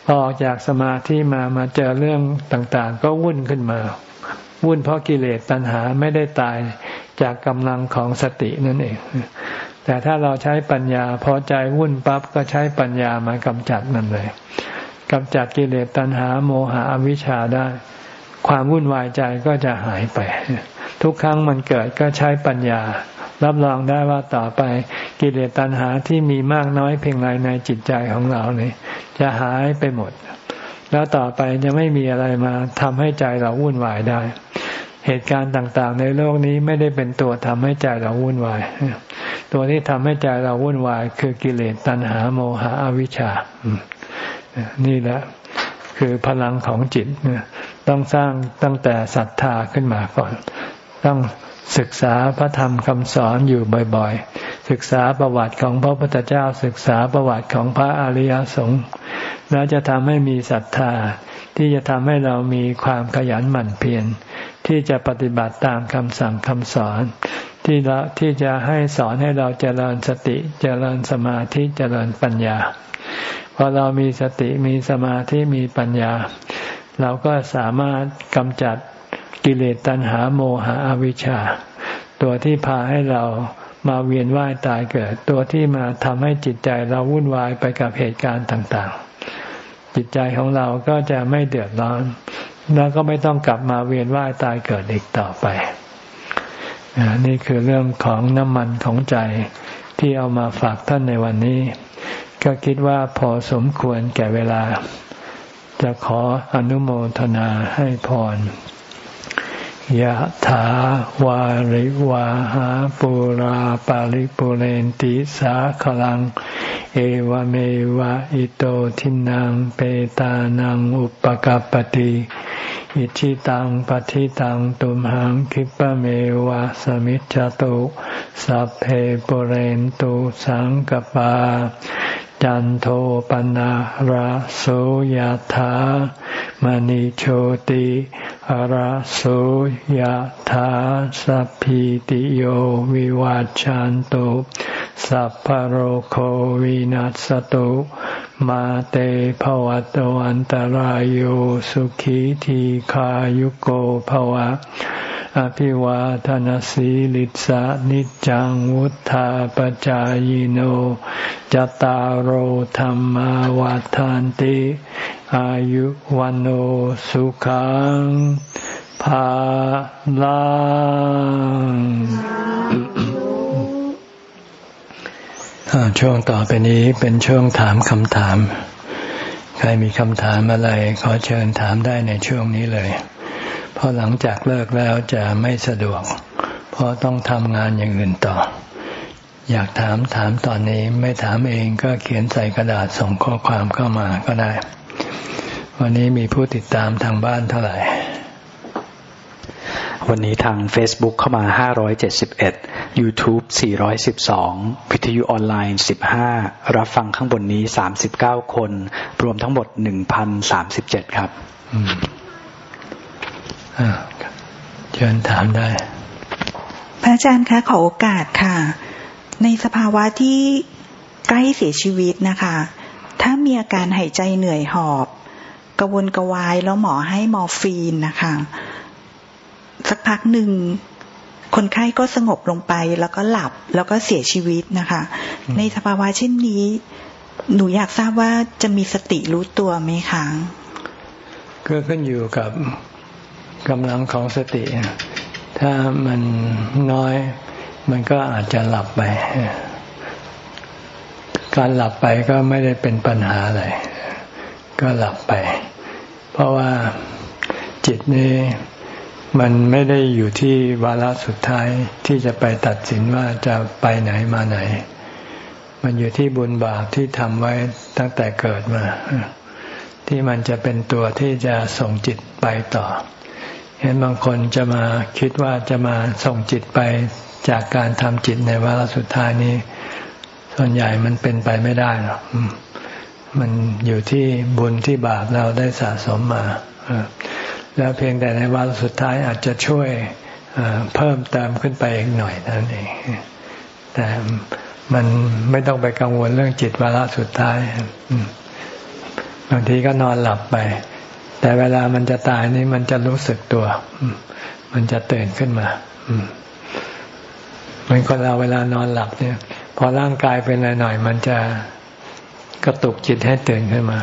พอออกจากสมาธิมามาเจอเรื่องต่างๆ ก็วุ่นขึ้นมา วุ่นเพราะกิเลสตัณหาไม่ได้ตายจากกำลังของสตินั่นเอง แต่ถ้าเราใช้ปัญญาพอใจวุ่นปั๊บก็ใช้ปัญญามากำจัดมันเลยกำจัดกิเลสตัณหาโมหะอวิชชาได้ ความวุ่นวายใจก็จะหายไป ทุกครั้งมันเกิดก็ใช้ปัญญา รับรองได้ว่าต่อไป กิเลสตัณหาที่มีมากน้อยเพียงไรในจิตใจของเราเนี่ยจะหายไปหมด แล้วต่อไปจะไม่มีอะไรมาทำให้ใจเราวุ่นวายได้ เหตุการณ์ต่างๆ ในโลกนี้ไม่ได้เป็นตัวทำให้ใจเราวุ่นวาย ตัวที่ทำให้ใจเราวุ่นวาย คือกิเลสตัณหาโมหะอวิชชา นี่แหละคือพลังของจิตต้องสร้างตั้งแต่ศรัทธาขึ้นมาก่อน ต้องศึกษาพระธรรมคำสอนอยู่บ่อยๆ ศึกษาประวัติของพระพุทธเจ้า ศึกษาประวัติของพระอริยสงฆ์แล้วจะทำให้มีศรัทธา ที่จะทำให้เรามีความขยันหมั่นเพียรที่จะปฏิบัติตามคำสั่งคำสอน ที่เราที่จะให้สอนให้เราเจริญสติเจริญสมาธิเจริญปัญญาพอเรามีสติมีสมาธิมีปัญญา เราก็สามารถกำจัดกิเลสตัณหาโมหะอวิชชา ตัวที่พาให้เรามาเวียนว่ายตายเกิด ตัวที่มาทำให้จิตใจเราวุ่นวายไปกับเหตุการณ์ต่างๆ จิตใจของเราก็จะไม่เดือดร้อน แล้วก็ไม่ต้องกลับมาเวียนว่ายตายเกิดอีกต่อไป นี่คือเรื่องของน้ำมันของใจที่เอามาฝากท่านในวันนี้ ก็คิดว่าพอสมควรแก่เวลา จะขออนุโมทนาให้พรยะถาวาริวาหาปุราปาริปุเรนติสาขลัง เอวเมวะอิโตทินังเปตานังอุปกปติ อิชิตังปฏิตังตุมหังคิปะเมวะสมิจจตุ สัพเพปเรนตุสังกปา จันโทปนะระโสยธามณิโชติระโสยธาสัพพิติโยวิวาจันตุสัพพโรโควินัสตุมาเตภวัตวันตารโยสุขีทีขายุโกภวะ อภิวาทนสีลิสานิจังวุธาปจายโนจตารโหธรรมวาทานติ อายุวันโอสุขังภาลังช่วงต่อไปนี้เป็นช่วงถามคำถาม ใครมีคำถามอะไร ขอเชิญถามได้ในช่วงนี้เลย พราะหลังจากเลิกแล้วจะไม่สะดวก เพราะต้องทำงานอย่างอื่นต่อ อยากถามถามตอนนี้ไม่ถามเองก็เขียนใส่กระดาษส่งข้อความเข้ามาก็ได้ วันนี้มีผู้ติดตามทางบ้านเท่าไหร่ วันนี้ทาง Facebook เข้ามา 571 YouTube 412 วิทยุออนไลน์ 15 รับฟังข้างบนนี้ 39 คน รวมทั้งหมด 1,037 ครับ เชิญถามได้ พระอาจารย์คะขอโอกาสค่ะ ในสภาวะที่ใกล้เสียชีวิตนะคะ ถ้ามีอาการหายใจเหนื่อยหอบกระวนกระวายแล้วหมอให้มอร์ฟีนนะคะ สักพักหนึ่งคนไข้ก็สงบลงไปแล้วก็หลับแล้วก็เสียชีวิตนะคะ ในสภาวะเช่นนี้ หนูอยากทราบว่าจะมีสติรู้ตัวไหมคะก็ขึ้นอยู่กับ กำลังของสติ ถ้ามันน้อย มันก็อาจจะหลับไป การหลับไปก็ไม่ได้เป็นปัญหาอะไร ก็หลับไป เพราะว่าจิตนี้มันไม่ได้อยู่ที่วาระสุดท้ายที่จะไปตัดสินว่าจะไปไหนมาไหน มันอยู่ที่บุญบาปที่ทำไว้ตั้งแต่เกิดมา ที่มันจะเป็นตัวที่จะส่งจิตไปต่อ เห็นบางคนจะมาคิดว่าจะมาส่งจิตไปจากการทำจิตในวาระสุดท้ายนี้ ส่วนใหญ่มันเป็นไปไม่ได้หรอกมันอยู่ที่บุญที่บาปเราได้สะสมมาแล้วเพียงแต่ในวาระสุดท้ายอาจจะช่วยเพิ่มเติมขึ้นไปอีกหน่อยนั่นเองแต่มันไม่ต้องไปกังวลเรื่องจิตวาระสุดท้ายบางทีก็นอนหลับไป แต่เวลามันจะตายนี่มันจะรู้สึกตัว มันจะตื่นขึ้นมาเหมือนคนเราเวลานอนหลับเนี่ย พอร่างกายเป็นอะไรหน่อย มันจะกระตุกจิตให้ตื่นขึ้นมา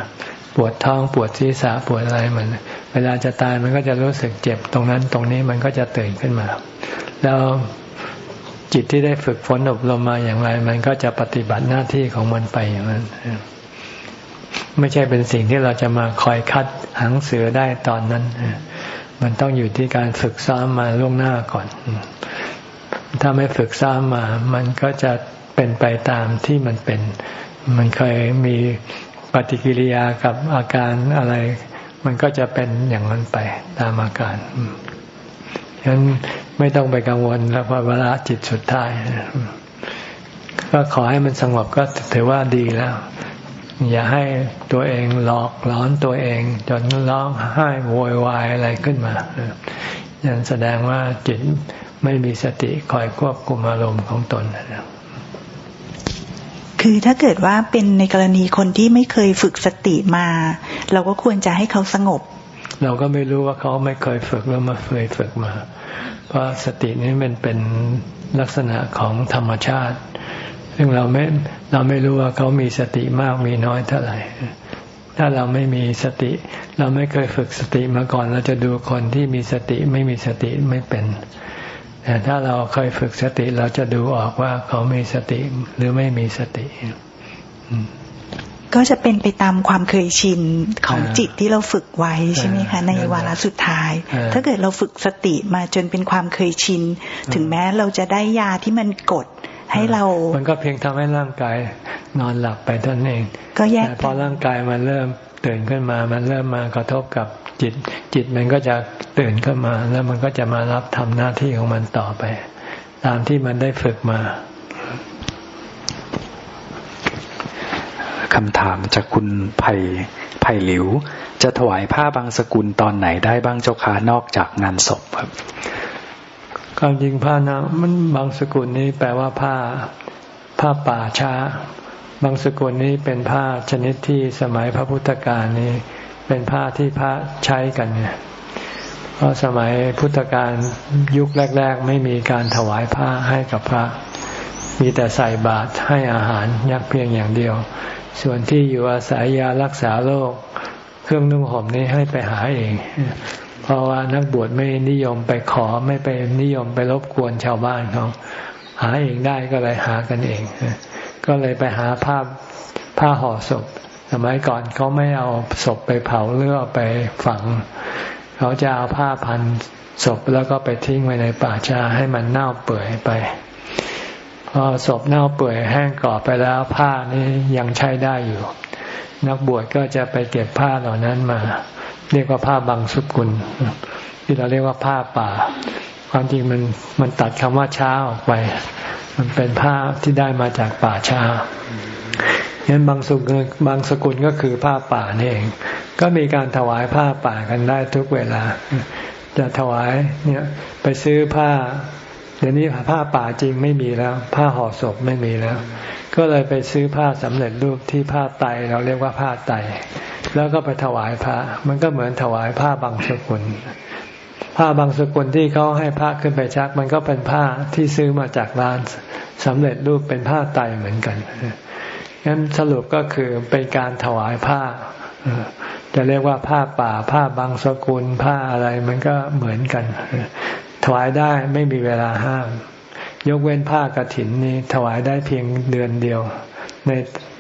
ปวดท้องปวดศีรษะปวดอะไรมัน เวลาจะตายมันก็จะรู้สึกเจ็บตรงนั้นตรงนี้มันก็จะตื่นขึ้นมา แล้วจิตที่ได้ฝึกฝนอบรมมาอย่างไร มันก็จะปฏิบัติหน้าที่ของมันไปอย่างนั้น ไม่ใช่เป็นสิ่งที่เราจะมาคอยคัดหางเสือได้ตอนนั้น มันต้องอยู่ที่การฝึกซ้อมมาล่วงหน้าก่อน ถ้าไม่ฝึกซ้อมมา มันก็จะเป็นไปตามที่มันเป็น มันเคยมีปฏิกิริยากับอาการอะไร มันก็จะเป็นอย่างนั้นไปตามอาการฉะนั้นไม่ต้องไปกังวลแล้วพอเวลาจิตสุดท้ายก็ขอให้มันสงบก็ถือว่าดีแล้ว อย่าให้ตัวเองหลอกล้อนตัวเอง จนร้องไห้โวยวายอะไรขึ้นมายันแสดงว่าจิตไม่มีสติคอยควบคุมอารมณ์ของตนคือถ้าเกิดว่าเป็นในกรณีคนที่ไม่เคยฝึกสติมา เราก็ควรจะให้เขาสงบ เราก็ไม่รู้ว่าเขาไม่เคยฝึกแล้วมาเคยฝึกมา เพราะสตินี้มันเป็นลักษณะของธรรมชาติ ซึ่งเราไม่เราไม่รู้ว่าเขามีสติมากมีน้อยเท่าไหร่ ถ้าเราไม่มีสติ เราไม่เคยฝึกสติมาก่อน เราจะดูคนที่มีสติไม่มีสติไม่เป็น แต่ถ้าเราเคยฝึกสติเราจะดูออกว่าเขามีสติหรือไม่มีสติก็จะเป็นไปตามความเคยชินของจิตที่เราฝึกไว้ใช่ไหมคะ ในวาระสุดท้าย ถ้าเกิดเราฝึกสติมาจนเป็นความเคยชิน ถึงแม้เราจะได้ยาที่มันกด ให้เรา มันก็เพียงทำให้ร่างกายนอนหลับไปท่านเอง ก็แยกพอร่างกายมันเริ่มตื่นขึ้นมา มันเริ่มมากระทบกับจิต จิตมันก็จะตื่นขึ้นมา แล้วมันก็จะมารับทำหน้าที่ของมันต่อไป ตามที่มันได้ฝึกมาคำถามจากคุณไผ่ไผ่หลิว จะถวายผ้าบางสกุลตอนไหนได้บ้างเจ้าคะนอกจากงานศพครับ ความจริงผ้านะมันบางสกุลนี้แปลว่าผ้า ผ้าป่าช้า บางสกุลนี้เป็นผ้าชนิดที่สมัยพระพุทธกาลนี้ เป็นผ้าที่พระใช้กันเนี่ยเพราะสมัยพุทธกาลยุคแรก ๆ ไม่มีการถวายผ้าให้กับพระ มีแต่ใส่บาตรให้อาหารยักเพียงอย่างเดียว ส่วนที่อยู่อาศัยยารักษาโรคเครื่องนุ่งห่มนี้ให้ไปหาเอง เพราะว่านักบวชไม่นิยมไปขอไม่ไปนิยมไปรบกวนชาวบ้านเขาหาเองได้ก็เลยหากันเอง ก็เลยไปหาผ้าผ้าห่อศพ สมัยก่อนเขาไม่เอาศพไปเผาหรือเอาไปฝัง เขาจะเอาผ้าพันศพแล้วก็ไปทิ้งไว้ในป่าชาให้มันเน่าเปื่อยไปพอศพเน่าเปื่อยแห้งกรอบไปแล้วผ้านี้ยังใช้ได้อยู่ นักบวชก็จะไปเก็บผ้าเหล่านั้นมา เรียกว่าผ้าบางสุกุล ที่เราเรียกว่าผ้าป่า ความจริงมันมันตัดคำว่าช้าออกไป มันเป็นผ้าที่ได้มาจากป่าช้างั้นบางสุกุลบางสกุลก็คือผ้าป่านี่เอง ก็มีการถวายผ้าป่ากันได้ทุกเวลา จะถวายเนี่ยไปซื้อผ้า เดี๋ยวนี้ผ้าป่าจริงไม่มีแล้ว ผ้าห่อศพไม่มีแล้ว ก็เลยไปซื้อผ้าสำเร็จรูปที่ผ้าไตเราเรียกว่าผ้าไต แล้วก็ไปถวายพระ มันก็เหมือนถวายผ้าบางสกุล ผ้าบางสกุลที่เขาให้พระขึ้นไปชัก มันก็เป็นผ้าที่ซื้อมาจากร้านสำเร็จรูปเป็นผ้าไตเหมือนกันงั้นสรุปก็คือเป็นการถวายผ้าจะเรียกว่าผ้าป่าผ้าบางสกุลผ้าอะไรมันก็เหมือนกัน ถวายได้ไม่มีเวลาห้าม ยกเว้นผ้ากรถินนี้ถวายได้เพียงเดือนเดียว ใน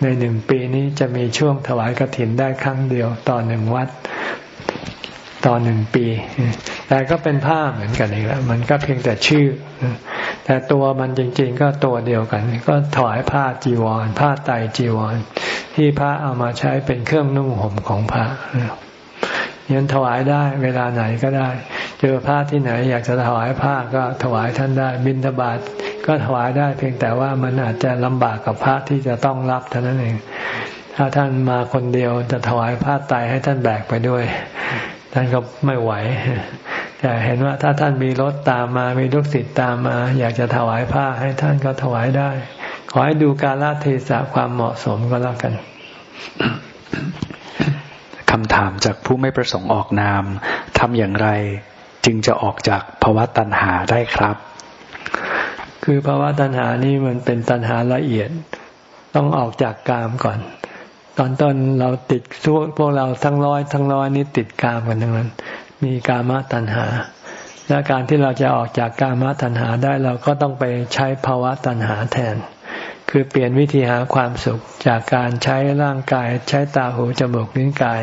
ในหนึ่งปีนี้จะมีช่วงถวายกรถินได้ครั้งเดียวต่อหนึ่งวัดต่อหนึ่งปี แต่ก็เป็นผ้าเหมือนกันอีกแล้ว มันก็เพียงแต่ชื่อ แต่ตัวมันจริง ๆ ก็ตัวเดียวกัน ก็ถวายผ้าจีวร ผ้าไตจีวร ที่พระเอามาใช้เป็นเครื่องนุ่งห่มของพระยันถวายได้เวลาไหนก็ได้ เจอพระที่ไหน อยากจะถวายผ้าก็ถวายท่านได้ บิณฑบาตก็ถวายได้ เพียงแต่ว่ามันอาจจะลำบากกับพระที่จะต้องรับเท่านั้นเอง ถ้าท่านมาคนเดียวจะถวายผ้าไตให้ท่านแบกไปด้วย ท่านก็ไม่ไหวแต่เห็นว่าถ้าท่านมีรถตามมา มีลูกศิษย์ตามมา อยากจะถวายผ้าให้ท่านก็ถวายได้ ขอให้ดูการละเทศะความเหมาะสมก็แล้วกันคำถามจากผู้ไม่ประสงค์ออกนามทำอย่างไร จึงจะออกจากภาวะตัณหาได้ครับ คือภาวะตัณหานี่มันเป็นตัณหาละเอียด ต้องออกจากกามก่อน ตอนต้นเราติดพวกเราทั้งร้อยทั้งร้อยนี่ติดกามกันทั้งนั้น มีกามตัณหา และการที่เราจะออกจากกามตัณหาได้เราก็ต้องไปใช้ภาวะตัณหาแทน คือเปลี่ยนวิธีหาความสุขจากการใช้ร่างกาย ใช้ตาหูจมูกลิ้นกาย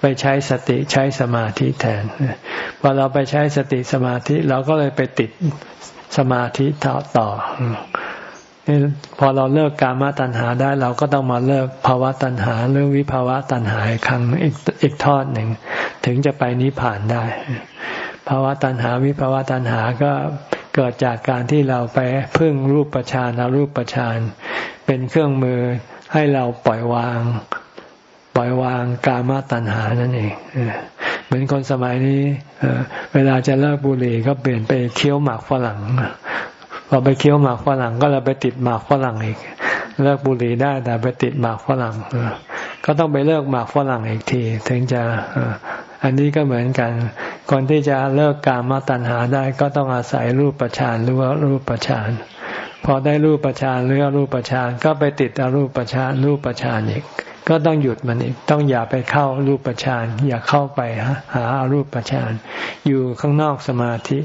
ไปใช้สติใช้สมาธิแทนพอเราไปใช้สติสมาธิเราก็เลยไปติดสมาธิต่อต่อพอเราเลิกกามตัณหาได้เราก็ต้องมาเลิกภาวะตัณหาหรือวิภาวะตัณหาอีกครั้งอีกอีกทอดหนึ่ง ถึงจะไปนิพพานได้ภาวะตัณหาวิภาวะตัณหาก็เกิดจากการที่เราไปพึ่งรูปประชานรูปประชานเป็นเครื่องมือให้เราปล่อยวาง ปล่อยวางกามตัณหานั่นเองเหมือนคนสมัยนี้เวลาจะเลิกบุหรี่ก็เปลี่ยนไปเคี้ยวหมากฝรั่งพอไปเคี้ยวหมากฝรั่งก็เราไปติดหมากฝรั่งอีก เลิกบุหรี่ได้แต่ไปติดหมากฝรั่งก็ต้องไปเลิกหมากฝรั่งอีกที ถึงจะ อันนี้ก็เหมือนกัน คนที่จะเลิกกามาตัณหาได้ก็ต้องอาศัยรูปประชานหรือว่ารูปประชานพอได้รูปประชานหรือรูปประชานก็ไปติดอรูปประชานรูปประชานอีก ก็ต้องหยุดมันอีก ต้องอย่าไปเข้ารูปฌานอย่าเข้าไปหาอารูปฌานอยู่ข้างนอกสมาธิ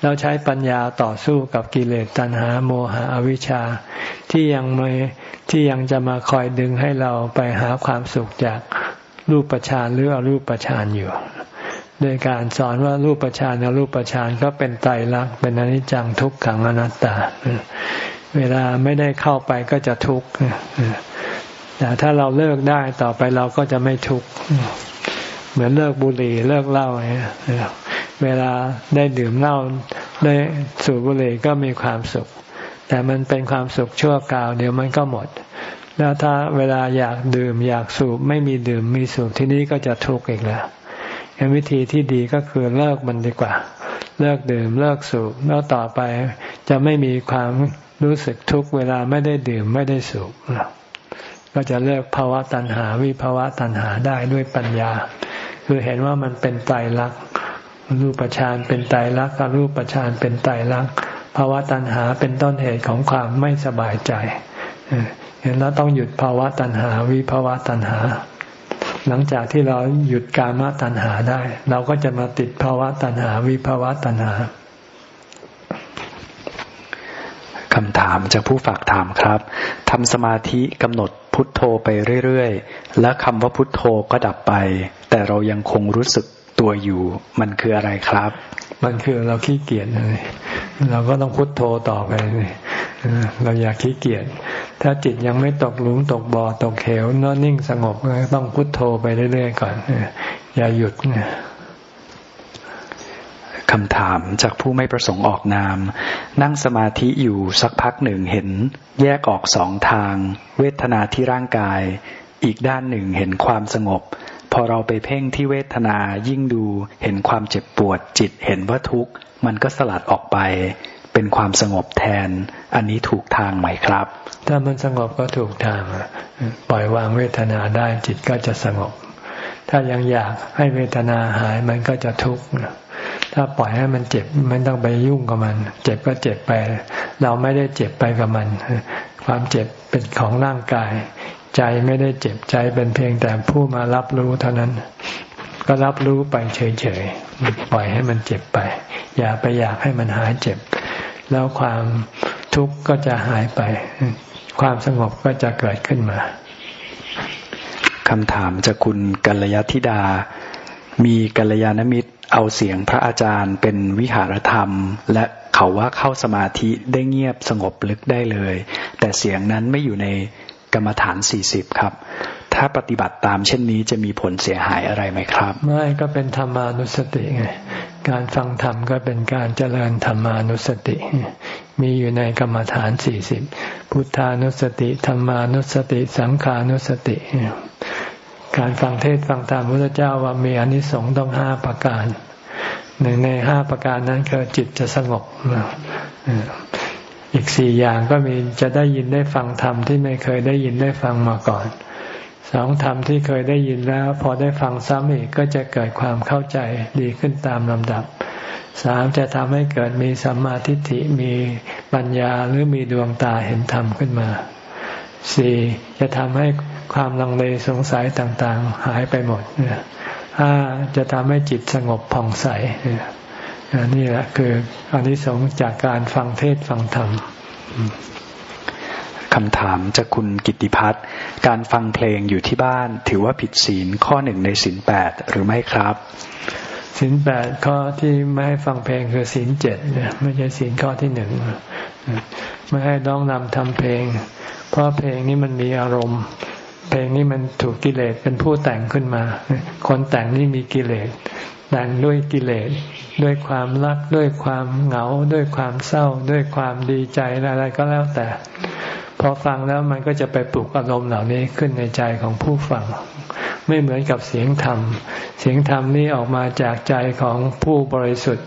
แล้วใช้ปัญญาต่อสู้กับกิเลสตัณหาโมหะอวิชชา ที่ยังไม่ที่ยังจะมาคอยดึงให้เราไปหาความสุขจาก รูปฌานหรืออรูปฌานอยู่โดยการสอนว่ารูปฌานอรูปฌานก็เป็นไตรลักษณ์เป็นอนิจจังทุกขังอนัตตา เวลาไม่ได้เข้าไปก็จะทุกข์แต่ถ้าเราเลิกได้ต่อไปเราก็จะไม่ทุกข์เหมือนเลิกบุหรี่เลิกเหล้าเวลาได้ดื่มเหล้าได้สูบบุหรี่ก็มีความสุข แต่มันเป็นความสุขชั่วคราว เดี๋ยวมันก็หมด แล้วถ้าเวลาอยากดื่มอยากสูบไม่มีดื่มมีสูบที่นี้ก็จะทุกข์อีกแล้ววิธีที่ดีก็คือเลิกมันดีกว่า เลิกดื่มเลิกสูบแล้วต่อไปจะไม่มีความรู้สึกทุกข์เวลาไม่ได้ดื่มไม่ได้สูบก็จะเลิกภาวะตัณหาวิภาวะตัณหาได้ด้วยปัญญา คือเห็นว่ามันเป็นไตรลักษณ์รูปฌานเป็นไตรลักษณ์รูปฌานเป็นไตรลักษณ์ภาวะตัณหาเป็นต้นเหตุของความไม่สบายใจ เห็นแล้วต้องหยุดภาวะตัณหา วิภาวะตัณหา หลังจากที่เราหยุดกามตัณหาได้ เราก็จะมาติดภาวะตัณหา วิภาวะตัณหาคำถามจากผู้ฝากถามครับทำสมาธิกำหนดพุทโธไปเรื่อยๆ และคำว่าพุทโธก็ดับไป แต่เรายังคงรู้สึกตัวอยู่ มันคืออะไรครับ มันคือเราขี้เกียจเลยเราก็ต้องพุทโธต่อไปเลยเราอยากขี้เกียจถ้าจิตยังไม่ตกหลุมตกบ่อตกเขวนอนนิ่งสงบต้องพุทโธไปเรื่อยๆก่อนอย่าหยุดนะคำถามจากผู้ไม่ประสงค์ออกนาม นั่งสมาธิอยู่สักพักหนึ่งเห็น แยกออกสองทาง เวทนาที่ร่างกาย อีกด้านหนึ่งเห็นความสงบ พอเราไปเพ่งที่เวทนายิ่งดูเห็นความเจ็บปวดจิตเห็นว่าทุกข์ มันก็สลัดออกไปเป็นความสงบแทน อันนี้ถูกทางไหมครับ ถ้ามันสงบก็ถูกทางปล่อยวางเวทนาได้จิตก็จะสงบ ถ้ายังอยากให้เวทนาหายมันก็จะทุกข์ถ้าปล่อยให้มันเจ็บไม่ต้องไปยุ่งกับมัน เจ็บก็เจ็บไป เราไม่ได้เจ็บไปกับมัน ความเจ็บเป็นของร่างกาย ใจไม่ได้เจ็บใจเป็นเพียงแต่ผู้มารับรู้เท่านั้น ก็รับรู้ไปเฉยๆ ปล่อยให้มันเจ็บไป อย่าไปอยากให้มันหายเจ็บ แล้วความทุกข์ก็จะหายไป ความสงบก็จะเกิดขึ้นมาคำถามจากคุณกัลยธิดา มีกัลยาณมิตรเอาเสียงพระอาจารย์เป็นวิหารธรรม และเขาว่าเข้าสมาธิได้เงียบสงบลึกได้เลย แต่เสียงนั้นไม่อยู่ใน กรรมฐานสี่สิบครับ ถ้าปฏิบัติตามเช่นนี้จะมีผลเสียหายอะไรไหมครับ ไม่ก็เป็นธรรมานุสติไง การฟังธรรมก็เป็นการเจริญธรรมานุสติ มีอยู่ในกรรมฐานสี่สิบพุทธานุสติธรรมานุสติสังขานุสติ การฟังเทศฟังธรรมพระเจ้าว่ามีอนิสงส์ต้องห้าประการหนึ่งในห้าประการนั้นคือจิตจะสงบ อีกสี่อย่างก็มีจะได้ยินได้ฟังธรรมที่ไม่เคยได้ยินได้ฟังมาก่อน สองธรรมที่เคยได้ยินแล้ว พอได้ฟังซ้ำอีกก็จะเกิดความเข้าใจดีขึ้นตามลำดับสามจะทำให้เกิดมีสัมมาทิฏฐิมีปัญญาหรือมีดวงตาเห็นธรรมขึ้นมาสี่จะทำให้ความลังเลสงสัยต่างๆ หายไปหมดห้าจะทำให้จิตสงบผ่องใส นี่แหละคืออนนิสงส์จากการฟังเทศฟังธรรมคำถามจากคุณกิติพัฒน์การฟังเพลงอยู่ที่บ้าน ถือว่าผิดศีลข้อหนึ่งในศีลแปดหรือไม่ครับศีลแปดข้อที่ไม่ให้ฟังเพลงคือศีลเจ็ดไม่ใช่ศีลข้อที่หนึ่งไม่ให้ร้องนำทำเพลง เพราะเพลงนี้มันมีอารมณ์ เพลงนี้มันถูกกิเลสเป็นผู้แต่งขึ้นมา คนแต่งนี่มีกิเลสแต่งด้วยกิเลส ด้วยความรักด้วยความเหงาด้วยความเศร้า ด้วยความดีใจอะไรก็แล้วแต่ พอฟังแล้วมันก็จะไปปลุกอารมณ์เหล่านี้ขึ้นในใจของผู้ฟัง ไม่เหมือนกับเสียงธรรม เสียงธรรมนี้ออกมาจากใจของผู้บริสุทธิ์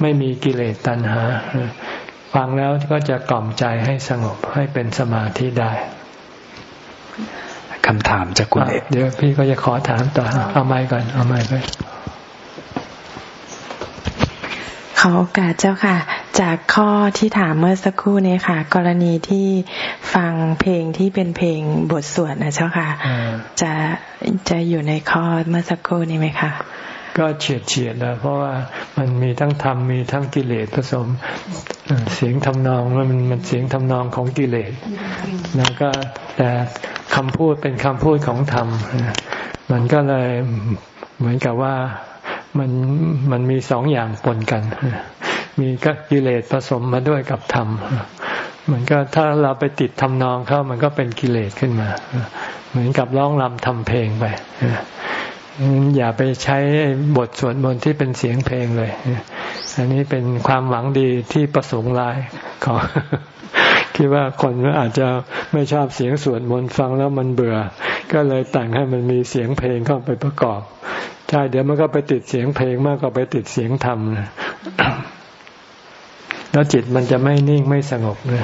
ไม่มีกิเลสตัณหา ฟังแล้วก็จะกล่อมใจให้สงบให้เป็นสมาธิได้คำถามจากคุณเอกเดี๋ยวพี่ก็จะขอถามต่อ เอาไม้ก่อน เอาไม้ไป ขอโอกาสเจ้าค่ะ จากข้อที่ถามเมื่อสักครู่นี้ค่ะ กรณีที่ฟังเพลงที่เป็นเพลงบทสวดนะเจ้าค่ะ จะจะอยู่ในข้อเมื่อสักครู่นี้ไหมคะก็เฉียดเฉียดแล้วเพราะว่ามันมีทั้งธรรมมีทั้งกิเลสผสมเสียงทำนองมันมันเสียงทำนองของกิเลสแล้วก็แต่คำพูดเป็นคำพูดของธรรมมันก็เลยเหมือนกับว่า มันมันมีสองอย่างปนกัน มีก็กิเลสผสมมาด้วยกับธรรม มันก็ถ้าเราไปติดทำนองเข้ามันก็เป็นกิเลสขึ้นมา เหมือนกับร้องรำทำเพลงไปอย่าไปใช้บทสวดมนต์ที่เป็นเสียงเพลงเลย อันนี้เป็นความหวังดีที่ประสงค์ร้ายของ คิดว่าคนอาจจะไม่ชอบเสียงสวดมนต์ฟังแล้วมันเบื่อ ก็เลยแต่งให้มันมีเสียงเพลงเข้าไปประกอบใช่เดี๋ยวมันก็ไปติดเสียงเพลงมากกว่าไปติดเสียงธรรมนะแล้วจิตมันจะไม่นิ่งไม่สงบเลย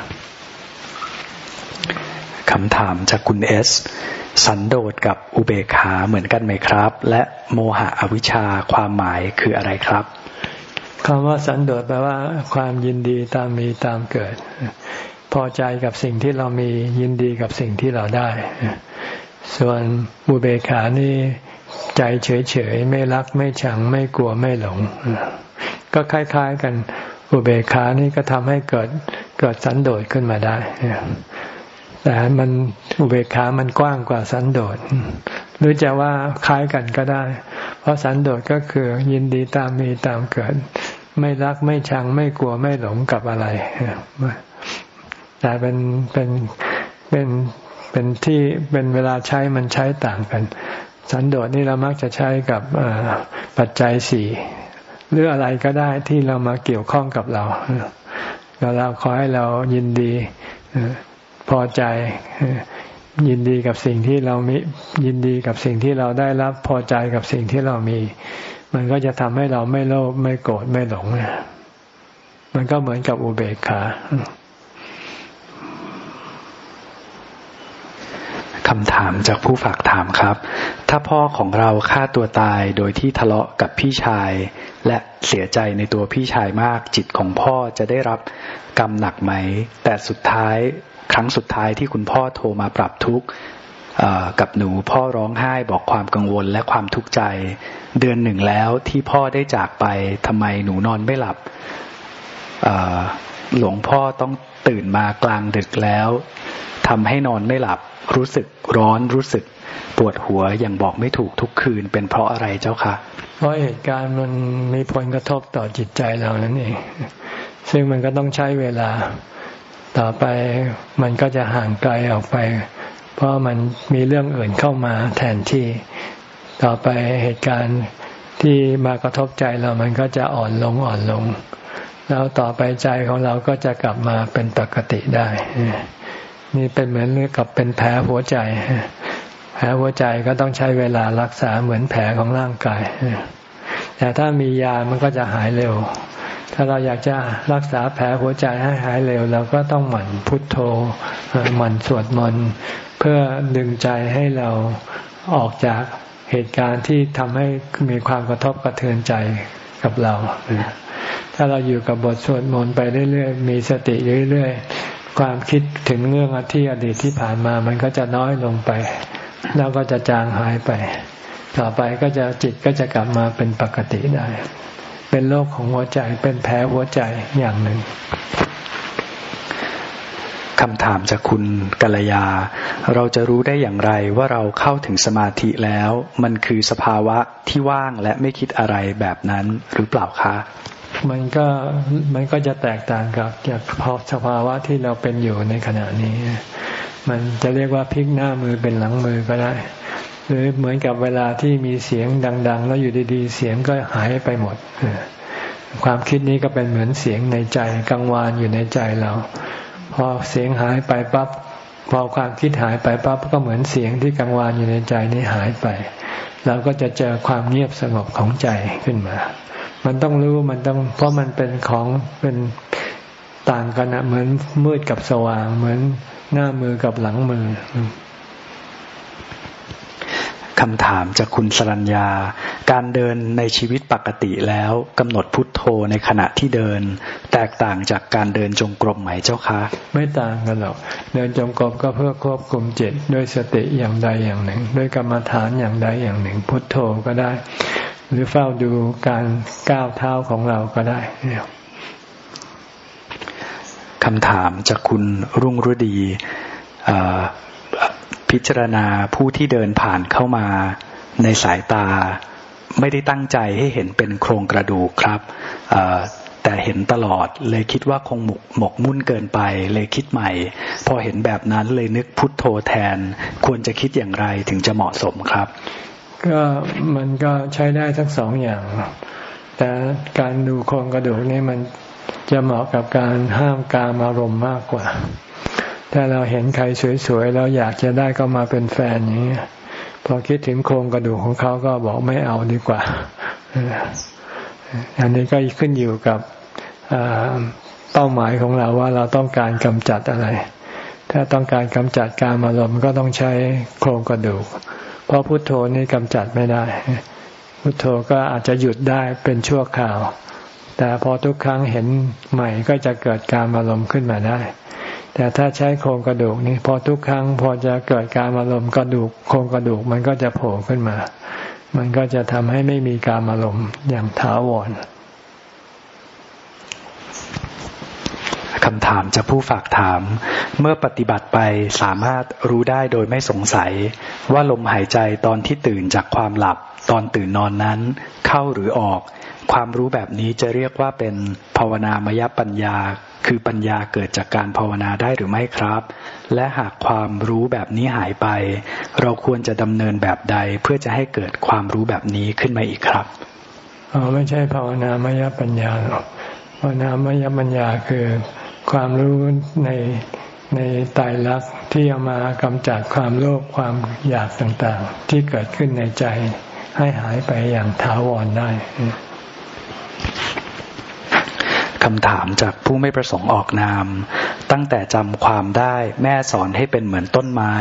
คำถามจากคุณเอสสันโดษกับอุเบกขาเหมือนกันไหมครับ และโมหะอวิชชาความหมายคืออะไรครับคำว่าสันโดษแปลว่า ความยินดีตามมีตามเกิด พอใจกับสิ่งที่เรามียินดีกับสิ่งที่เราได้ ส่วนอุเบกขานี่ใจเฉยๆ ไม่รักไม่ชังไม่กลัวไม่หลง ก็คล้ายๆกันอุเบกขานี่ก็ทำให้เกิดเกิดสันโดษขึ้นมาได้ แต่มันอุเบกขามันกว้างกว่าสันโดษ หรือจะว่าคล้ายกันก็ได้ เพราะสันโดษก็คือยินดีตามมีตามเกิด ไม่รักไม่ชังไม่กลัวไม่หลงกับอะไร แต่เป็นเป็นเป็นเป็นที่เป็นเวลาใช้มันใช้ต่างกัน สันโดษนี่เรามักจะใช้กับปัจจัยสี่หรืออะไรก็ได้ที่เรามาเกี่ยวข้องกับเราแล้วเราขอให้เรายินดีพอใจยินดีกับสิ่งที่เรามียินดีกับสิ่งที่เราได้รับพอใจกับสิ่งที่เรามี มันก็จะทำให้เราไม่โลภไม่โกรธไม่หลงมันก็เหมือนกับอุเบกขา คำถามจากผู้ฝากถามครับ ถ้าพ่อของเราฆ่าตัวตายโดยที่ทะเลาะกับพี่ชาย และเสียใจในตัวพี่ชายมากจิตของพ่อจะได้รับกรรมหนักไหม แต่สุดท้ายครั้งสุดท้ายที่คุณพ่อโทรมาปรับทุกข์กับหนูพ่อร้องไห้บอกความกังวลและความทุกข์ใจ เดือนหนึ่งแล้วที่พ่อได้จากไปทำไมหนูนอนไม่หลับหลวงพ่อต้องตื่นมากลางดึกแล้ว ทำให้นอนไม่หลับ รู้สึกร้อนรู้สึกปวดหัวอย่างบอกไม่ถูกทุกคืน เป็นเพราะอะไรเจ้าคะเพราะเหตุการณ์มันมีผลกระทบต่อจิตใจเรานั่นเอง ซึ่งมันก็ต้องใช้เวลา ต่อไปมันก็จะห่างไกลออกไป เพราะมันมีเรื่องอื่นเข้ามาแทนที่ ต่อไปเหตุการณ์ที่มากระทบใจเรามันก็จะอ่อนลงอ่อนลง แล้วต่อไปใจของเราก็จะกลับมาเป็นปกติได้ นี่เป็นเหมือนกับเป็นแผลหัวใจ แผลหัวใจก็ต้องใช้เวลารักษาเหมือนแผลของร่างกาย แต่ถ้ามียามันก็จะหายเร็ว ถ้าเราอยากจะรักษาแผลหัวใจให้หายเร็วเราก็ต้องหมั่นพุทโธ หมั่นสวดมนต์เพื่อดึงใจให้เราออกจากเหตุการณ์ที่ทำให้มีความกระทบกระเทือนใจกับเรา ถ้าเราอยู่กับบทสวดมนต์ไปเรื่อยๆ มีสติเรื่อยๆ ความคิดถึงเรื่องที่อดีตที่ผ่านมามันก็จะน้อยลงไป แล้วก็จะจางหายไป ต่อไปก็จะจิตก็จะกลับมาเป็นปกติได้ เป็นโรคของหัวใจเป็นแผลหัวใจอย่างหนึ่งคำถามจากคุณกัลยา เราจะรู้ได้อย่างไรว่าเราเข้าถึงสมาธิแล้ว มันคือสภาวะที่ว่างและไม่คิดอะไรแบบนั้นหรือเปล่าคะ มันก็มันก็จะแตกต่างกับจากสภาวะที่เราเป็นอยู่ในขณะนี้ มันจะเรียกว่าพลิกหน้ามือเป็นหลังมือก็ได้ หรือเหมือนกับเวลาที่มีเสียงดัง ๆ แล้วอยู่ดีๆ เสียงก็หายไปหมด ความคิดนี้ก็เป็นเหมือนเสียงในใจกังวานอยู่ในใจเรา พอเสียงหายไปปั๊บพอความคิดหายไปปั๊บก็เหมือนเสียงที่กังวานอยู่ในใจนี้หายไป เราก็จะเจอความเงียบสงบของใจขึ้นมา มันต้องรู้มันต้อง เพราะมันเป็นของเป็นต่างกันนะเหมือนมืดกับสว่าง เหมือนหน้ามือกับหลังมือคำถามจากคุณสรัญญา การเดินในชีวิตปกติแล้วกำหนดพุทโธในขณะที่เดิน แตกต่างจากการเดินจงกรมไหมเจ้าคะ ไม่ต่างกันหรอก เดินจงกรมก็เพื่อควบคุมจิตด้วยสติอย่างใดอย่างหนึ่ง ด้วยกรรมฐานอย่างใดอย่างหนึ่ง พุทโธก็ได้ หรือเฝ้าดูการก้าวเท้าของเราก็ได้คำถามจากคุณรุ่งฤดีพิจารณาผู้ที่เดินผ่านเข้ามาในสายตา ไม่ได้ตั้งใจให้เห็นเป็นโครงกระดูกครับแแต่เห็นตลอดเลยคิดว่าคงหมกหมกมุ่นเกินไป เลยคิดใหม่ พอเห็นแบบนั้นเลยนึกพุทโธแทน ควรจะคิดอย่างไรถึงจะเหมาะสมครับ ก็มันก็ใช้ได้ทั้งสองอย่าง แต่การดูโครงกระดูกนี่มันจะเหมาะกับการห้ามการอารมณ์มากกว่า ถ้าเราเห็นใครสวยๆแล้วอยากจะได้ก็มาเป็นแฟนอย่างนี้พอคิดถึงโครงกระดูกของเขาก็บอกไม่เอาดีกว่า อันนี้ก็ขึ้นอยู่กับเป้าหมายของเราว่าเราต้องการกำจัดอะไร ถ้าต้องการกำจัดการอารมณ์ก็ต้องใช้โครงกระดูก เพราะพุโทโธนี่กำจัดไม่ได้ พุโทโธก็อาจจะหยุดได้เป็นชั่วคราว แต่พอทุกครั้งเห็นใหม่ก็จะเกิดการอารมณ์ขึ้นมาได้ แต่ถ้าใช้โครงกระดูกนี่พอทุกครั้งพอจะเกิดการอารมณ์กระดูกโครงกระดูกมันก็จะโผล่ขึ้นมา มันก็จะทำให้ไม่มีการอารมณ์อย่างถาวร คำถามจะผู้ฝากถาม เมื่อปฏิบัติไปสามารถรู้ได้โดยไม่สงสัย ว่าลมหายใจตอนที่ตื่นจากความหลับตอนตื่นนอนนั้น เข้าหรือออก ความรู้แบบนี้จะเรียกว่าเป็นภาวนามยปัญญา คือปัญญาเกิดจากการภาวนาได้หรือไม่ครับ และหากความรู้แบบนี้หายไป เราควรจะดำเนินแบบใดเพื่อจะให้เกิดความรู้แบบนี้ขึ้นมาอีกครับออไม่ใช่ภาวนามยปัญญาหรอกภาวนามยปัญญาคือ ความรู้ในในตายรักที่เอามากำจัดความโลภความอยากต่างๆ ที่เกิดขึ้นในใจให้หายไปอย่างถาวรได้ คำถามจากผู้ไม่ประสงค์ออกนาม ตั้งแต่จำความได้แม่สอนให้เป็นเหมือนต้นไม้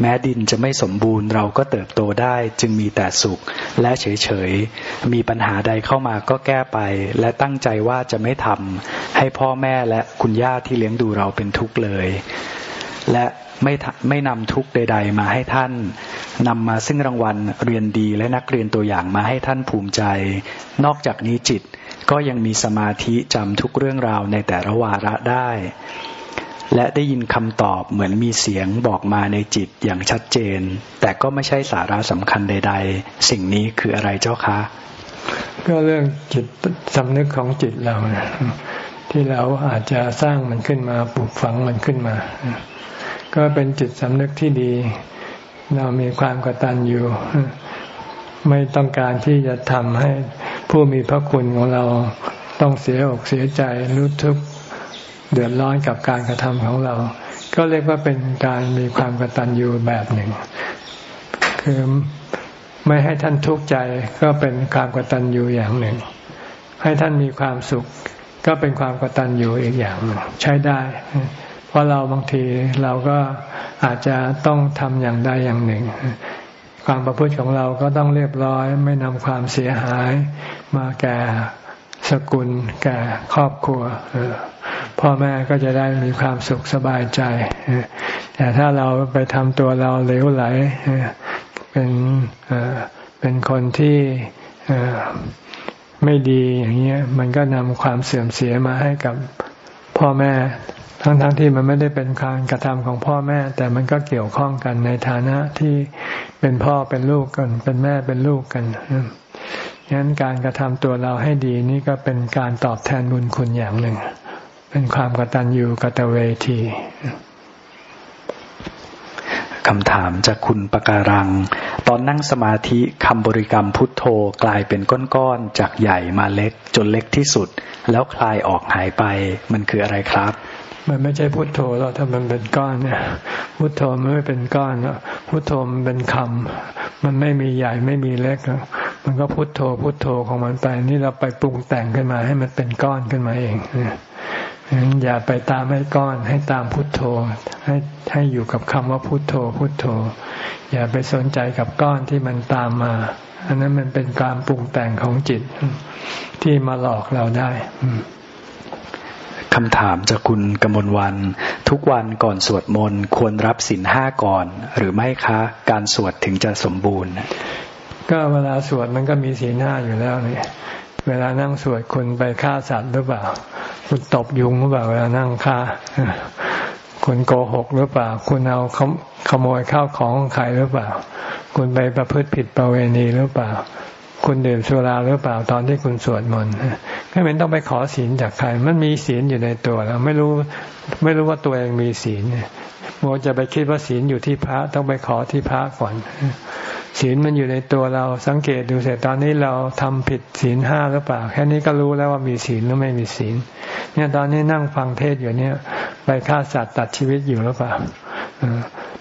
แม้ดินจะไม่สมบูรณ์เราก็เติบโตได้จึงมีแต่สุข และเฉยๆ มีปัญหาใดเข้ามาก็แก้ไป และตั้งใจว่าจะไม่ทำให้พ่อแม่และคุณย่าที่เลี้ยงดูเราเป็นทุกข์เลย และไม่ไม่นำทุกข์ใด ๆ มาให้ท่านนำมาซึ่งรางวัลเรียนดีและนักเรียนตัวอย่างมาให้ท่านภูมิใจ นอกจากนี้จิต ก็ยังมีสมาธิจำทุกเรื่องราวในแต่ละวาระได้ และได้ยินคำตอบเหมือนมีเสียงบอกมาในจิตอย่างชัดเจน แต่ก็ไม่ใช่สาระสำคัญใด ๆ สิ่งนี้คืออะไรเจ้าคะ ก็เรื่องจิตสำนึกของจิตเราที่เราอาจจะสร้างมันขึ้นมาปลูกฝังมันขึ้นมา ก็เป็นจิตสำนึกที่ดี เรามีความกตัญญูไม่ต้องการที่จะทำให้ ผู้มีพระคุณของเราต้องเสียอกเสียใจรู้ทุกเดือดร้อนกับการกระทำของเรา ก็เรียกว่าเป็นการมีความกตัญญูแบบหนึ่ง คือไม่ให้ท่านทุกข์ใจก็เป็นความกตัญญูอย่างหนึ่ง ให้ท่านมีความสุข ก็เป็นความกตัญญูอีกอย่างหนึ่งใช้ได้ เพราะเราบางทีเราก็อาจจะต้องทำอย่างใดอย่างหนึ่ง ความประพฤติของเราก็ต้องเรียบร้อยไม่นำความเสียหายมาแก่สกุล แก่ครอบครัวพ่อแม่ก็จะได้มีความสุขสบายใจ แต่ถ้าเราไปทำตัวเราเหลวไหล เป็นเป็นคนที่ไม่ดีอย่างเงี้ยมันก็นำความเสื่อมเสียมาให้กับ พ่อแม่ ทั้งๆทที่มันไม่ได้เป็นการกระทำของพ่อแม่ แต่มันก็เกี่ยวข้องกันในฐานะที่เป็นพ่อเป็นลูกกัน เป็นแม่เป็นลูกกันฉะนั้นการกระทำตัวเราให้ดีนี่ก็เป็นการตอบแทนบุญคุณอย่างหนึ่ง เป็นความกตัญญูกตเวทีคำถามจากคุณปการัง ตอนนั่งสมาธิคำบริกรรมพุทโธกลายเป็นก้อนๆจากใหญ่มาเล็ก จนเล็กที่สุด แล้วคลายออกหายไปมันคืออะไรครับ มันไม่ใช่พุทโธแล้วถ้ามันเป็นก้อนเนี่ยพุทโธมันไม่เป็นก้อนพุทโธมันเป็นคำมันไม่มีใหญ่ไม่มีเล็กมันก็พุทโธพุทโธของมันไปนี่เราไปปรุงแต่งขึ้นมาให้มันเป็นก้อนขึ้นมาเองงั้น อย่าไปตามให้ก้อนให้ตามพุทโธ ให้ให้อยู่กับคำว่าพุทโธ พุทโธ อย่าไปสนใจกับก้อนที่มันตามมา อันนั้นมันเป็นการปรุงแต่งของจิตที่มาหลอกเราได้คำถามจากคุณกมลวัน ทุกวันก่อนสวดมนต์ควรรับศีลห้าก่อน หรือไม่คะ การสวดถึงจะสมบูรณ์ ก็เวลาสวดมันก็มีศีลห้าอยู่แล้วเนี่ย เวลานั่งสวดคุณไปฆ่าสัตว์หรือเปล่า คุณตบยุงหรือเปล่าเวลานั่งฆ่า คุณโกหกหรือเปล่า คุณเอาขโมยข้าวของใครหรือเปล่า คุณไปประพฤติผิดประเวณีหรือเปล่า คุณดื่มสุราหรือเปล่าตอนที่คุณสวดมนต์ไม่เป็นต้องไปขอศีลจากใคร มันมีศีลอยู่ในตัวแล้วไม่รู้ไม่รู้ว่าตัวเองมีศีลเนี่ยโมจะไปคิดว่าศีลอยู่ที่พระต้องไปขอที่พระก่อน ศีลมันอยู่ในตัวเราสังเกตดูเสร็จตอนนี้เราทำผิดศีลห้าหรือเปล่า แค่นี้ก็รู้แล้วว่ามีศีลหรือไม่มีศีล เนี่ยตอนนี้นั่งฟังเทศอยู่เนี่ยไปฆ่าสัตว์ตัดชีวิตอยู่หรือเปล่า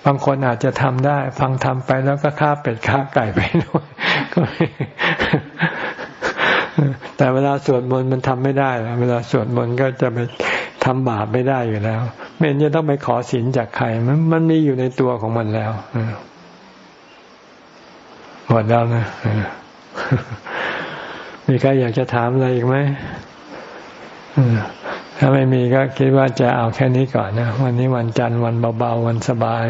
บางคนอาจจะทำได้ ฟังทำไปแล้วก็ฆ่าเป็ดฆ่าไก่ไปด้วยก็แต่เวลาสวดมนต์มันทำไม่ได้แล้วเวลาสวดมนต์ก็จะไปทำบาปไม่ได้อยู่แล้วไม่นจะต้องไปขอศีลจากใครมันมันมีอยู่ในตัวของมันแล้ว หมดแล้วนะมีใครอยากจะถามอะไรอีกไหมถ้าไม่มีก็คิดว่าจะเอาแค่นี้ก่อนนะ วันนี้วันจันทร์วันเบาๆ วันสบาย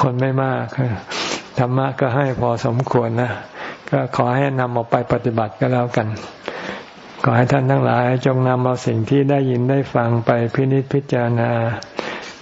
คนไม่มากธรรมะก็ให้พอสมควรนะก็ขอให้นำออกไปปฏิบัติก็แล้วกัน ขอให้ท่านทั้งหลาย จงนำเอาสิ่งที่ได้ยินได้ฟังไปพินิจพิจารณา